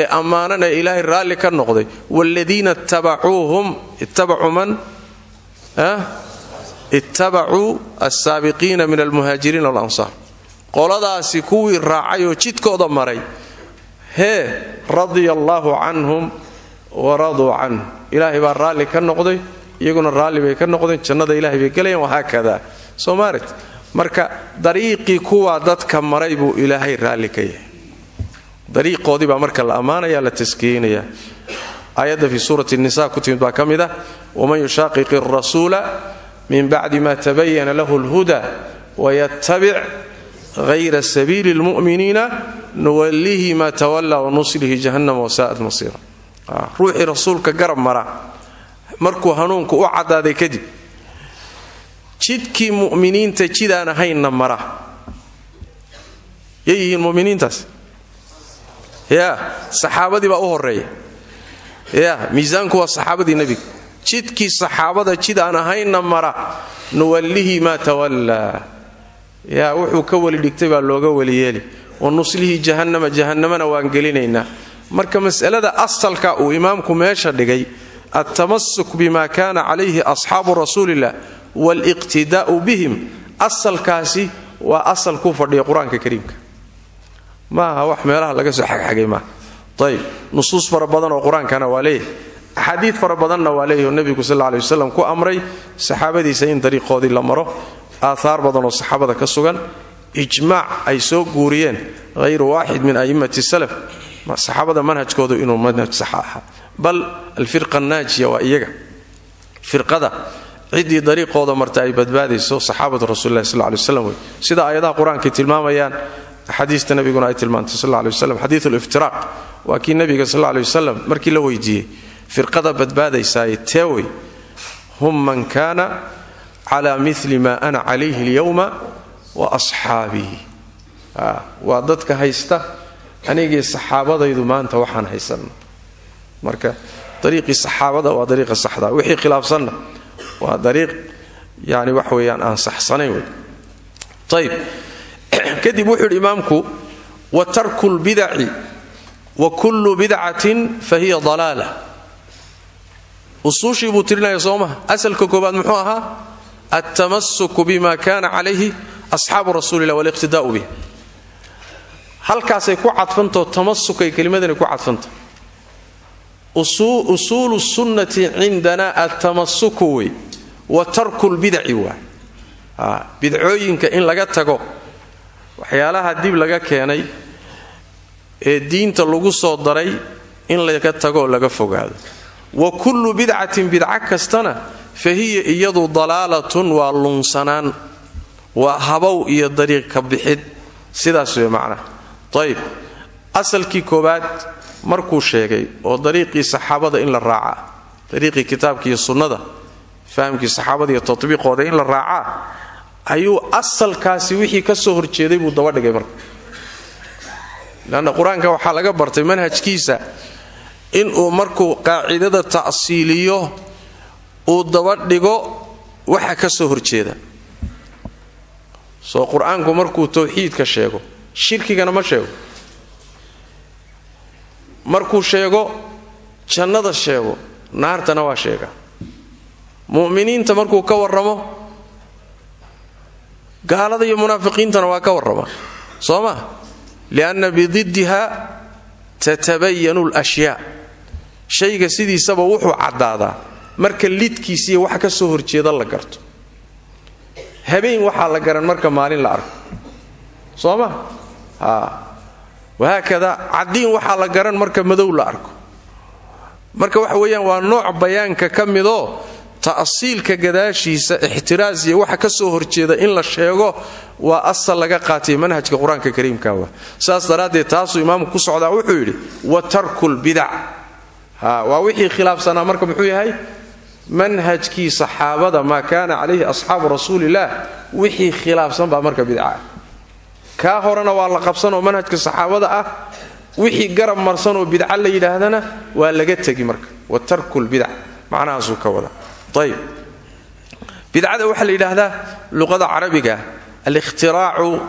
ee ammaanan ee ilaahay raalli ka noqday waaladiina ittabacuuhum ittabacuu man? Ittabacuu alsaabiqiina min almuhaajiriin walansaar. Qoladaasi kuwii raacay oo jidkooda maray hee radia allaahu canhum waraduu canhu. Ilaahay baa raalli ka noqday iyaguna raalli bay ka noqdeen jannada ilahay bay gelayaan wahaakada soo maaret marka dariiqii kuwaa dadka maray buu ilaahay raalli ka yahay. Dariiqoodii baa marka la ammaanaya la taskiyeynaya aayadda fii suurati nisa ku timid baa ka mid ah waman yushaaqiqi min bacdi ma tabayana lahu lhuda wayattabic hayra sabiili lmu'miniina nuwallihi ma tawalla wanuslihi jahannama wasaa'at masiira. Ruuxii rasuulka garab mara. Markuu hanuunku u caddaaday kadib jidkii mu'miniinta jidaan ahaynna mara. Yay yihiin ya saxaabadii baa u horreeya ya miisaanku waa saxaabadii nebiga jidkii saxaabada jid aan ahaynna mara nuwallihi maa tawallaa. Yaa wuxuu ka weli dhigtay baa looga weli yeeli. Wa nuslihi jahannama jahannamana waan gelinaynaa. Marka mas'alada asalka uu imaamku meesha dhigay altamasuk bima kana calayhi asxaabu rasuulillah waliqtidaa'u bihim. Asalkaasi waa asal ku fadhiya qur'aanka kariimka. Ma aha wax meelaha laga soo xagxagay maaha. Ayb nusuus fara badan oo qur'aankana waa leeyahay. Axaadiid fara badanna waa leeyaho nebigu sal ley wasalam ku amray saxaabadiisa in dariiqoodii la maro aaaar badan oo saxaabada ka sugan ijmaac ay soo guuriyeen hayru waaxid min a'immati salaf. Saxaabada manhajkoodu inuu manhaj saxa ahaa bal alfirqa naajiya waa iyaga. Firqada ciddii dariiqooda marta ay badbaadayso saxaabatu rasulilahi sal ley waslam sida aayadaha qur'aankay tilmaamayaan axaadiista ay tilmaantay sal ley waslam xadiiu liftiraaq waa kii nabiga sal ley markii la weydiiyey firqada badbaadaysaaye teewey hum man kaana cala mili ma ana calayhi alyowma wa asxaabii waa dadka haysta anigii saxaabadaydu maanta waxaan haysanno marka dariiqii saxaabada waa dariiqa saxda wixii khilaafsanna waa dariiq yani wax weeyaan aan saxsanayn wey ayb (clears throat) kadib wuxuu yidhi imaamku wa tarku lbidaci wa kullu bidcatin fa hiya dalaala. Usuushii buu tirinaya soo maha asalka koobaad muxuu ahaa? Altamasuku bima kana calayhi asxaabu rasuulilah waliqtidaau bih halkaasay ku cadfantao tamasukay kelimadani ku cadfanta usuulu sunnati cindana altamasuku wey wa tarku lbidaci waay bidcooyinka in laga tago waxyaalaha dib laga keenay ee diinta lagu soo daray in laga tago oo laga fogaado. Wa kullu bidcatin bidca kastana fa hiya iyadu dalaalatun waa lunsanaan waa habow iyo dariiq ka bixid. Sidaas wey macnaha ayib asalkii koowaad markuu sheegay oo dariiqii saxaabada in la raacaa dariiqii kitaabka iyo sunnada fahamkii saxaabada iyo tatbiiqooda in la raacaa ayuu asalkaasi wixii ka soo horjeeday buu daba dhigay marka. Leanna qur'aanka waxaa laga bartay manhajkiisa inuu markuu qaacidada ta'siiliyo uu daba dhigo waxa ka soo horjeeda. Soo qur'aanku markuu tawxiidka sheego shirkigana ma sheego. Markuu sheego jannada sheego naartana waa sheega mu'miniinta markuu ka warramo gaalada iyo munaafiqiintana waa ka warrama. Soo ma lianna bididdiha tatabayanu lashyaa shayga sidiisaba wuxuu caddaadaa. Marka lidkiisiiyo waxa ka soo horjeeda la garto. Habeen waxaa la garan marka maalin la arko. Soo ma wahaakada caddiin waxaa la garan marka madow la arko. Marka waxa weeyaan waa nooc bayaanka ka midoo ta'siilka gadaashiisa ixtiraas iyo waxa ka soo horjeeda in la sheego waa asal laga qaatay manhajka qur'aanka kariimka wa saas daraaddeed taasuu imaamku ku socdaa wuxuu yidhi wa tarku lbidac waa wixii khilaafsanaa marka muxuu yahay? Manhajkii saxaabada maa kaana calayhi asxaabu rasuulillaah wixii khilaafsan baa marka bidca kaa horena waa la qabsanoo manhajka saxaabada ah wixii garab marsanoo bidca la yidhaahdana waa laga tegi marka. Wa tarku lbidac macnahaasuu ka wada ayb bidcada waxaa la yidhaahdaa luqada carabiga alikhtiraacu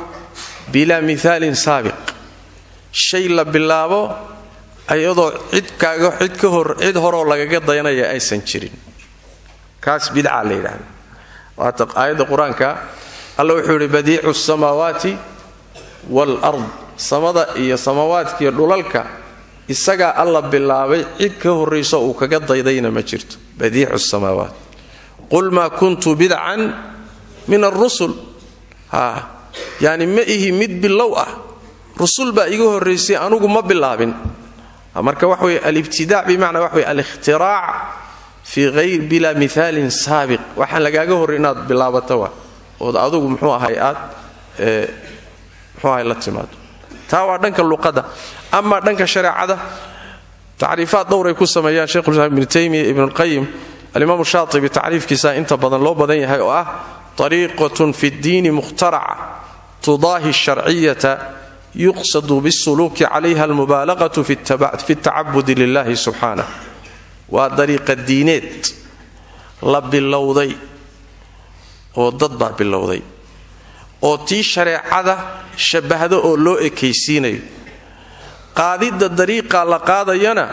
bilaa miaalin saabiq shay la bilaabo ayadoo cid horoo lagaga dayanaya aysan jirin kaas bidca la yidhahda waata aayadda qur'aanka alla wuxuu yidhi badiicu samaawaati waalard samada iyo samaawaadkiiyo dhulalka isagaa alla bilaabay cid ka horrayso uu kaga daydayna ma jirto. Badiicu samaawaat. Qul maa kuntu bidcan min alrusul yani ma ihi mid bilow ah. Rusul baa iga horraysay anugu ma bilaabin. Marka waxa wey alibtidaac bimacnaa waxa wey alikhtiraac fii hayr bilaa miaalin saabiq. Waxaan lagaaga horray inaad bilaabato wa ood adugu muxuu ahay aad muxuu ahay la timaado taa waa dhanka luqadda ama dhanka shareecada tacriifaad dhowray ku sameeyaan shekhulislaam ibnu taymiya ibnulqayim alimaamu shaatibi tacriifkiisa inta badan loo badan yahay oo ah ariiqatun fi ddiini mukhtaraca tudaahi sharciyata yuqsadu bisuluuki calayha almubaalaqatu fi tacabudi lilahi subxaanah waa dariiqa diineed la bilowday oo dad baa bilowday oo tii shareecada shabbahda oo loo ekaysiinayo. Qaadidda dariiqa la qaadayana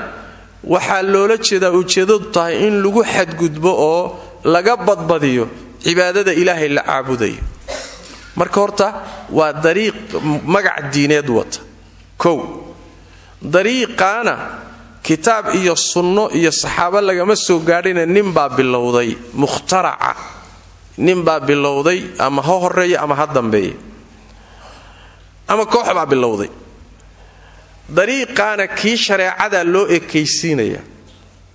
waxaa loola jeedaa ujeeddadu tahay in lagu xadgudbo oo laga badbadiyo cibaadada ilaahay la caabudayo. Marka horta waa dariiq magac diineed wata. Kow dariiqaana kitaab iyo sunno iyo saxaabo lagama soo gaadhina ninbaa bilowday mukhtaraca ninbaa bilowday ama ha horreeya ama ha dambeeya. Ama koox baa bilowday. Dariiqaana kii shareecada loo ekaysiinaya.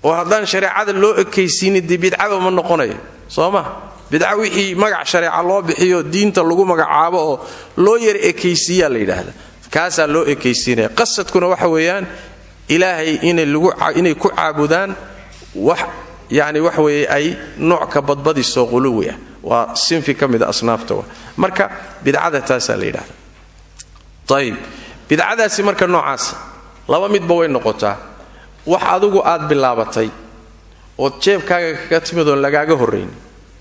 Oo haddaan shareecada loo ekaysiinin dee ma noqonayo soo ma? Bidca wixii magac shareeca loo bixiyo diinta lagu magacaabo oo loo yar ekaysiiyaa la yidhaahda kaasaa loo ekaysiinaya. Qasadkuna waxa weeyaan ilaahay inay ku caabudaan wax yani waxa weeye ay nooc ka badbadisoo quluwi ah waa sinfi ka mida asnaafta marka bidcada taasaa la yidhahda ayib bidcadaasi marka noocaas laba midba way noqotaa. Wax adigu aad bilaabatay ood jeebkaaga kaga timid oon lagaaga horrayn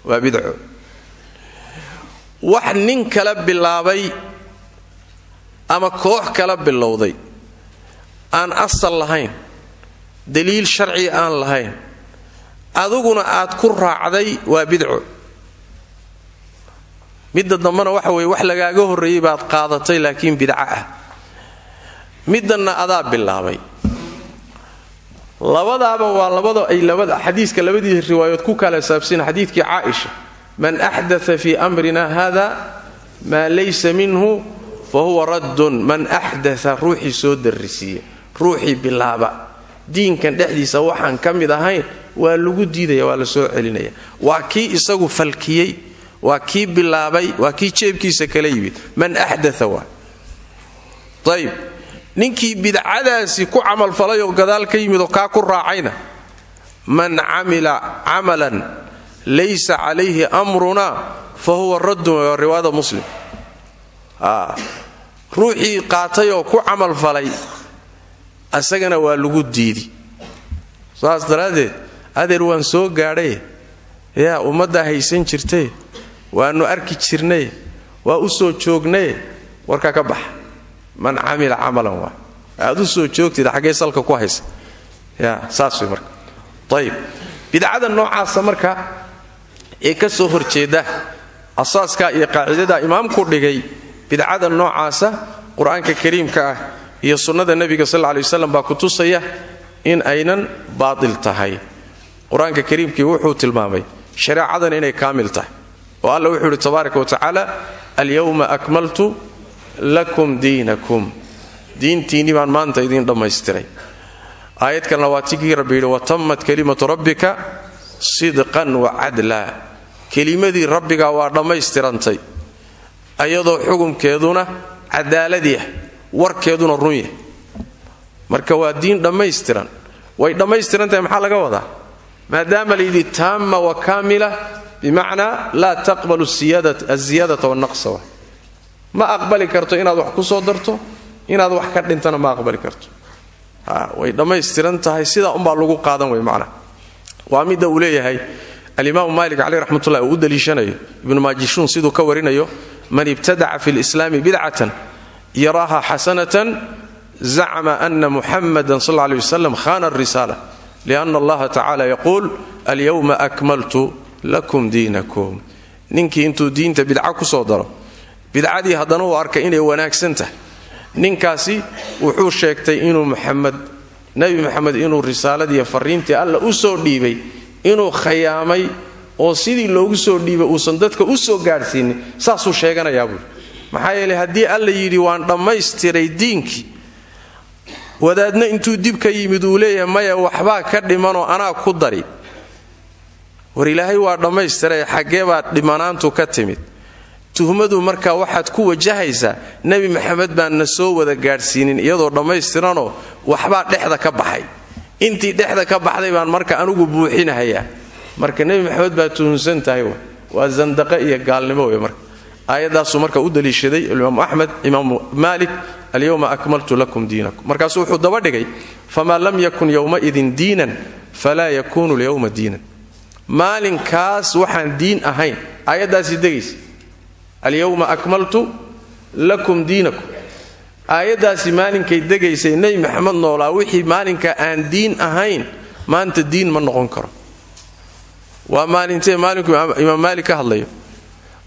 waa bidco. Wax nin kala bilaabay ama koox kala bilowday aan asal lahayn daliil sharci aan lahayn adiguna aad ku raacday waa bidco midda dambena waxa weeye wax lagaaga horreeyey baad qaadatay laakiin bidco ah. Middanna adaa bilaabay. Labadaaba waa labada ay xadiiska labadii riwaayood ku kala saabsan xadiidkii caaisha. Man axdaa fii amrina hada maa laysa minhu fa huwa raddun. Man axdaa ruuxii soo darrisiiya ruuxii bilaaba. Diinkan dhexdiisa waxaan ka mid ahayn waa lagu diidaya waa la soo celinaya. Waa kii isagu falkiyey waa kii bilaabay waa kii jeebkiisa kala yimid. Man axdaa waa ayb ninkii bidcadaasi ku camalfalay oo gadaal ka yimid oo kaa ku raacayna man camila camalan laysa calayhi amruna fa huwa raddun waa riwaayada muslim. Ruuxii qaatay oo ku camalfalay asagana waa lagu diidi. Saas daraaddeed adeer waan soo gaadhay yaa ummaddaa haysan jirtay waannu arki jirnay waa u soo joognay warka ka baxa man camila camalan waa. Aad u soo joogtid xaggee salka ku haysa. Ya saas way marka. Ayib bidcada noocaasa marka ee ka soo horjeeda asaaska iyo qaacidada imaamku dhigay bidcada noocaasa qur'aanka kariimka ah iyo sunnada nebiga sal ley waslam baa ku tusaya in aynan baatil tahay. Qur'aanka wuxuu tilmaamay shareecadan inay kaamil tahay oo alla wuxuu ihi tabaaraka wa tacaala alyawma akmaltu lakum diinakum. Diintiinni baan maanta idiin dhammaystiray. Aayad kalena waa tikii rabbi yidhi watammat kelimatu rabbika sidqan wa cadla kelimadii rabbiga waa dhammaystirantay ayadoo xukumkeeduna cadaaladii ah warkeeduna run yah marka waa diin dhammaystiran. Way dhammaystirantahay maxaa laga wadaa? Maadaama layidhi taama wa kaamila bimacnaa laa taqbalu aziyaadata wanaqsa wa ma aqbali karto inaad wax ku soo darto inaad wax ka dhintana ma aqbali karto way dhammaystiran tahay sidaa umbaa lagu qaadan way macnaa waa midda uu leeyahay alimaamu maalik caleyh raxmatullahi uu u daliishanayo ibnu maajishuun siduu ka warinayo man ibtadaca fi lislaami bidcatan yaraaha xasanatan zacma ana muxamadan sal lla ley wasalam khana alrisaala lianna allaha tacala yaquul alyawma akmaltu lakum diinakum. Ninkii intuu diinta bidca ku soo daro bidcadii haddana uu arkay inay wanaagsan tahay. Ninkaasi wuxuu sheegtay inuu muxamed nebi moxamed inuu risaaladiiyo fariintii alla u soo dhiibay inuu khayaamay oo sidii loogu soo dhiibay uusan dadka u soo gaadhsiinin saasuu sheeganayaa buuri maxaa yeeley haddii alla yidhi waan dhammaystiray diinkii wadaadna intuu dib yimid uu leeyahay maya waxbaa ka dhimanoo anaa ku dari war ilaahay waa dhammaystiray xaggee baa dhimanaantu ka timid. Tuhmadu markaa waxaad ku wajahaysaa nebi maxamed baan na soo wada gaadhsiinin iyadoo dhammaystiranoo waxbaa dhexda ka baxay. Intii dhexda ka baxday baan marka anugu buuxinahayaa marka nebi maxamed baa tuhunsan tahay waa zandaqe iyo gaalnimo wey marka. Aayaddaasuu marka u daliishaday imaamu axmed imaamu maalik alyowma akmaltu lakum diinakum. Markaasuu wuxuu daba dhigay famaa lam yakun yowmaidin diinan falaa yakuunu lyowma diinan maalinkaas waxaan diin ahayn. Aayaddaasi degaysa alyowma akmaltu lakum diinakum. Aayaddaasi maalinkay degaysay nebi maxamed noolaa wixii maalinka aan diin ahayn maanta diin ma noqon karo. Waa maalintee maalinku imaam maalik ka hadlayo?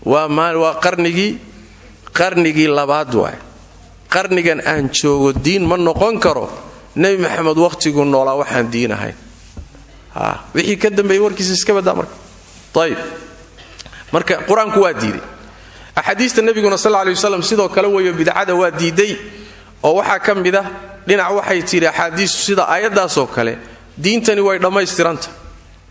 Waa qarnigii qarnigii labaad waay qarnigan aan joogo diin ma noqon karo. Nebi maxamed wakhtiguu noolaa waxaan diin ahayn wixii ka dambeeyey warkiisa iska badaa marka. Ayib marka qur'aanku waa diiday. Axaadiista nebiguna sal ley waslam sidoo kale weeyo bidcada waa diiday oo waxaa ka ah dhinac waxay tidhi axaadiistu sida aayaddaasoo kale diintani way dhammaystiranta.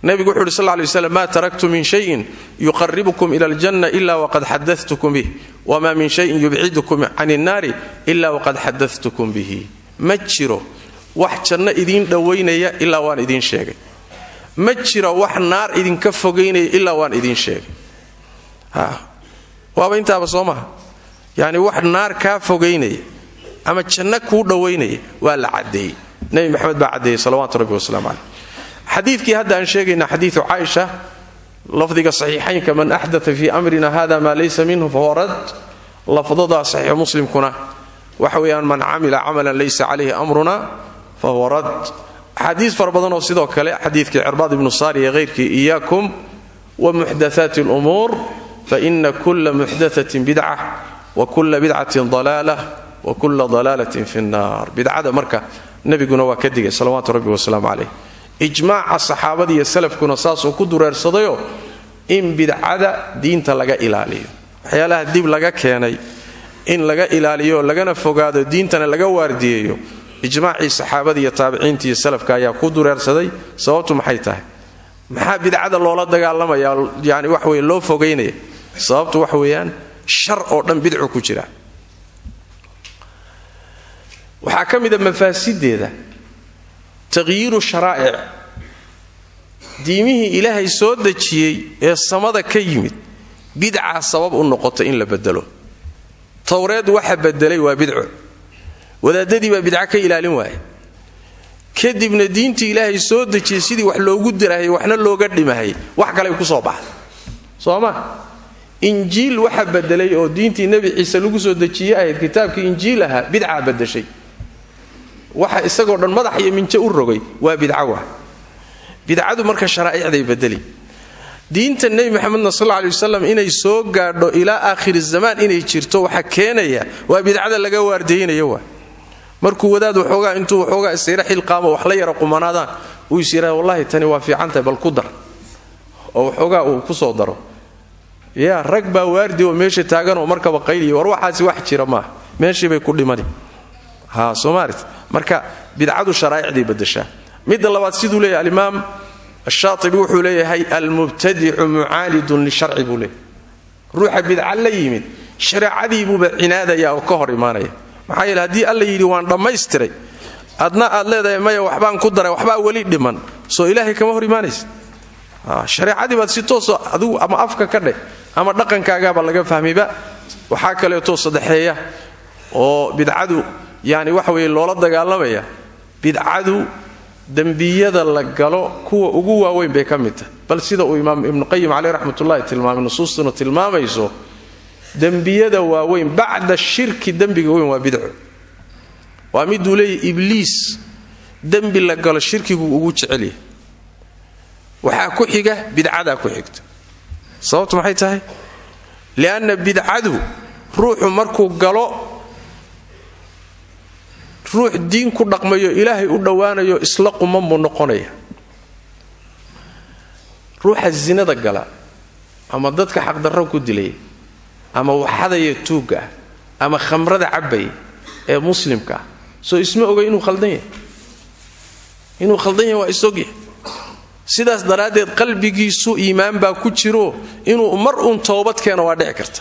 Nebigu wuxu uhi sal ley waslam taraktu min shayin yuqaribukum ila aljanna ila waqad xadatukum bih wma min shayin yubcidukum can innaari ila waqad xadatukum bihi. Ma wax janno idiin dhowaynaya ilaa waan idiin sheegay ma jiro wax naar idinka fogaynaya ilaa waan idiin sheegay. Waaba intaaba soo maha? Yani wax naar kaa fogaynaya ama janno kuu dhowaynaya waa la caddeeyey nebi maxamed baa caddeeyey salawaatu rabbi wasalaamu caleyh xadiidkii hadda aan sheegayna xadiidu caaisha lafdiga saxiixaynka man axdaa fii amrina hada maa laysa minhu fahuwa rad lafdadaa saxiixu muslimkuna waxa weeyaan man camila camalan laysa calayhi amruna fahuwa rad axaadiis fara badanoo sidoo kale xadiidkii cirbaad ibnu saariya hayrkii iyaakum wa muxdathaati lumuur faina kula muxdathatin bidca wa kula bidcatin dalaala wa kula dalaalatin fi nnar bidcada marka nebiguna waa ka digay salawaatu rabbi wasalaamu caleyh ijmaaca saxaabada iyo salafkuna saasuu ku dureersadayo in bidcada diinta laga ilaaliyo. Waxyaalaha dib laga keenay in laga ilaaliyo lagana fogaado diintana laga waardiyeeyo ijmaacii saxaabada iyo taabiciinta iyo salafka ayaa ku dureersaday sababtu maxay tahay? Maxaa bidcada loola dagaalamaya yani wax wey loo fogaynaya sababtu wax weeyaan shar oo dhan bidcu ku jira. Waxaa ka mida mafaasideeda taqyiiru sharaa'ic diimihii ilaahay soo dejiyey ee samada ka yimid bidcaa sabab u noqota in la bedelo towreed waxa bedelay waa bidco wadaadadii baa bidca ka ilaalin waaya kadibna diintii ilaahay soo dejiyey sidii wax loogu dirahayy waxna looga dhimahayy wax kaley ku soo baxday. Soo injiil waxa bedelay oo diintii nebi ciise lagu soo dejiyey ahayd kitaabkii injiil ahaa bidcaa bedeshay. Waxa isagoo dhan madax iyo minjo u rogay waa bidcawa bidcadu marka sharaa'icday bedeli. Diinta nebi maxamedna sal lla ley wasalam inay soo gaadho ilaa aakhiri zamaan inay jirto waxa keenaya waa bidcada laga waardaynayo waa markuu wadaad waxoogaa intuu waxoogaa isayra xilqaamo wax la yara qumanaadaan uu is wallahi tani waa fiicantahay bal ku dar. Oo waxoogaa uu ku soo daro. Yaa rag baa oo meesha taaganoo markaba qayliya war waxaasi wax jira maaha meeshii bay ku dhimani. Ha soomaalit marka bidcadu sharaa'icday badashaa midda labaad siduu leeyahay alimaam ashaatibi wuxuu leeyahay almubtadicu mucaalidun lisharci buu leeyahay. Ruuxa bidca la yimid shareecadiibuuba cinaadaya oo ka hor imaanaya maxaa yeele haddii alla yidhi waan dhammaystiray adna aad leedahay maya waxbaan ku daray waxbaa weli dhiman. Soo ilaahay kama hor imaanaysa shareecadii baad si tooso adigu ama afka ka dheh ama dhaqankaagaaba laga fahmayba waxaa kaleeto saddexeeya oo bidcadu yani waxa weye loola dagaalamaya bidcadu dembiyada la galo kuwa ugu waaweyn bay ka mid tahay. Bal sida uu imaam ibnuqayim caleyh raxmatullahi tilmaamay nusuustuna tilmaamayso dembiyada waaweyn bacda shirki dembiga weyn waa bidco waa miduu leeyahy ibliis. Dembi la galo shirkiguu ugu jecelyahay waxaa ku xiga bidcadaa ku xigta. Sababtu maxay tahay? Lianna bidcadu ruuxu markuu galo ruux diin ku dhaqmayo ilaahay u dhowaanayo isla quman buu noqonaya. Ruuxa zinada gala ama dadka xaqdarro ku dilaya ama waxadaya tuugga ama khamrada cabbaya ee muslimka soo isma ogay inuu khaldan yahay. Inuu khaldan yahay waa isogyahay sidaas daraaddeed qalbigiisu iimaan baa ku jiro inuu mar uun toobad keeno waa dhici karta.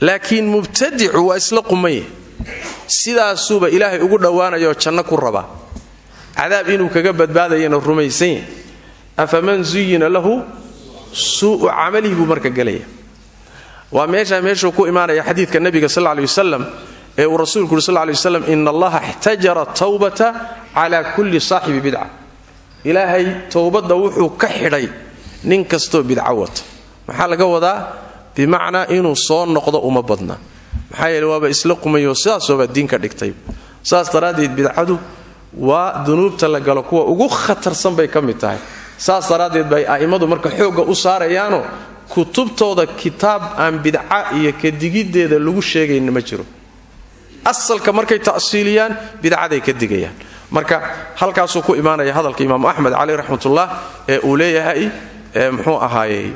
Laakiin mubtadicu waa isla qumanya sidaasuuba ilaahay ugu dhowaanayaoo janno ku rabaa cadaab inuu kaga badbaadayana rumaysan yahy afaman zuyina lahu suu'u camalihi buu marka gelaya waa meeshaa meeshuu ku imaanaya xadiidka nebiga sal ley wasalam ee uu rasuulku uri sal lla ley waslam allaha ixtajara tawbata cala kulli saaxibi bidca ilaahay towbadda wuxuu ka xidhay nin kastoo bidco wata maxaa laga wadaa? Bimacnaa inuu soo noqdo uma badna. Maxaa yeele waaba isla qumayo sidaasooba diinka dhigtay. Saas daraaddeed bidcadu waa dunuubta la galo kuwa ugu khatarsan bay ka mid tahay. Saas daraaddeed bay a'immadu marka xoogga u saarayaanoo kutubtooda kitaab aan bidca iyo kadigiddeeda lagu sheegayna ma jiro. Asalka markay ta'siiliyaan bidcaday ka digayaan. Marka halkaasuu ku imaanaya hadalka imaamu axmed caleyh raxmatullah ee uu leeyahay mxuu ahaayey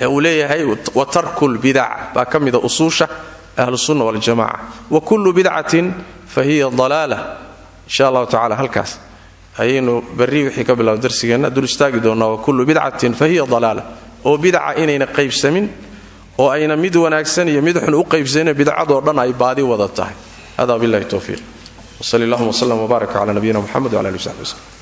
ee uu leeyahay wa tarku lbidac baa ka mida usuusha ahlusunna waljamaca wa kullu bidcatin fa hiya insha allahu tacala halkaas ayaynu berri wixii ka bilaaba darsigeenna dul istaagi doonnaa wa kullu bidcatin fa hiya oo bidaca inayna qaybsamin oo ayna mid wanaagsan iyo mid xun u qaybsanin bidcadoo dhan ay baadi wada tahay. Hada billahi towfiiq wsali allahuma wslm wbaarak cala nabiyina muxamed wala ali w saxbi wslm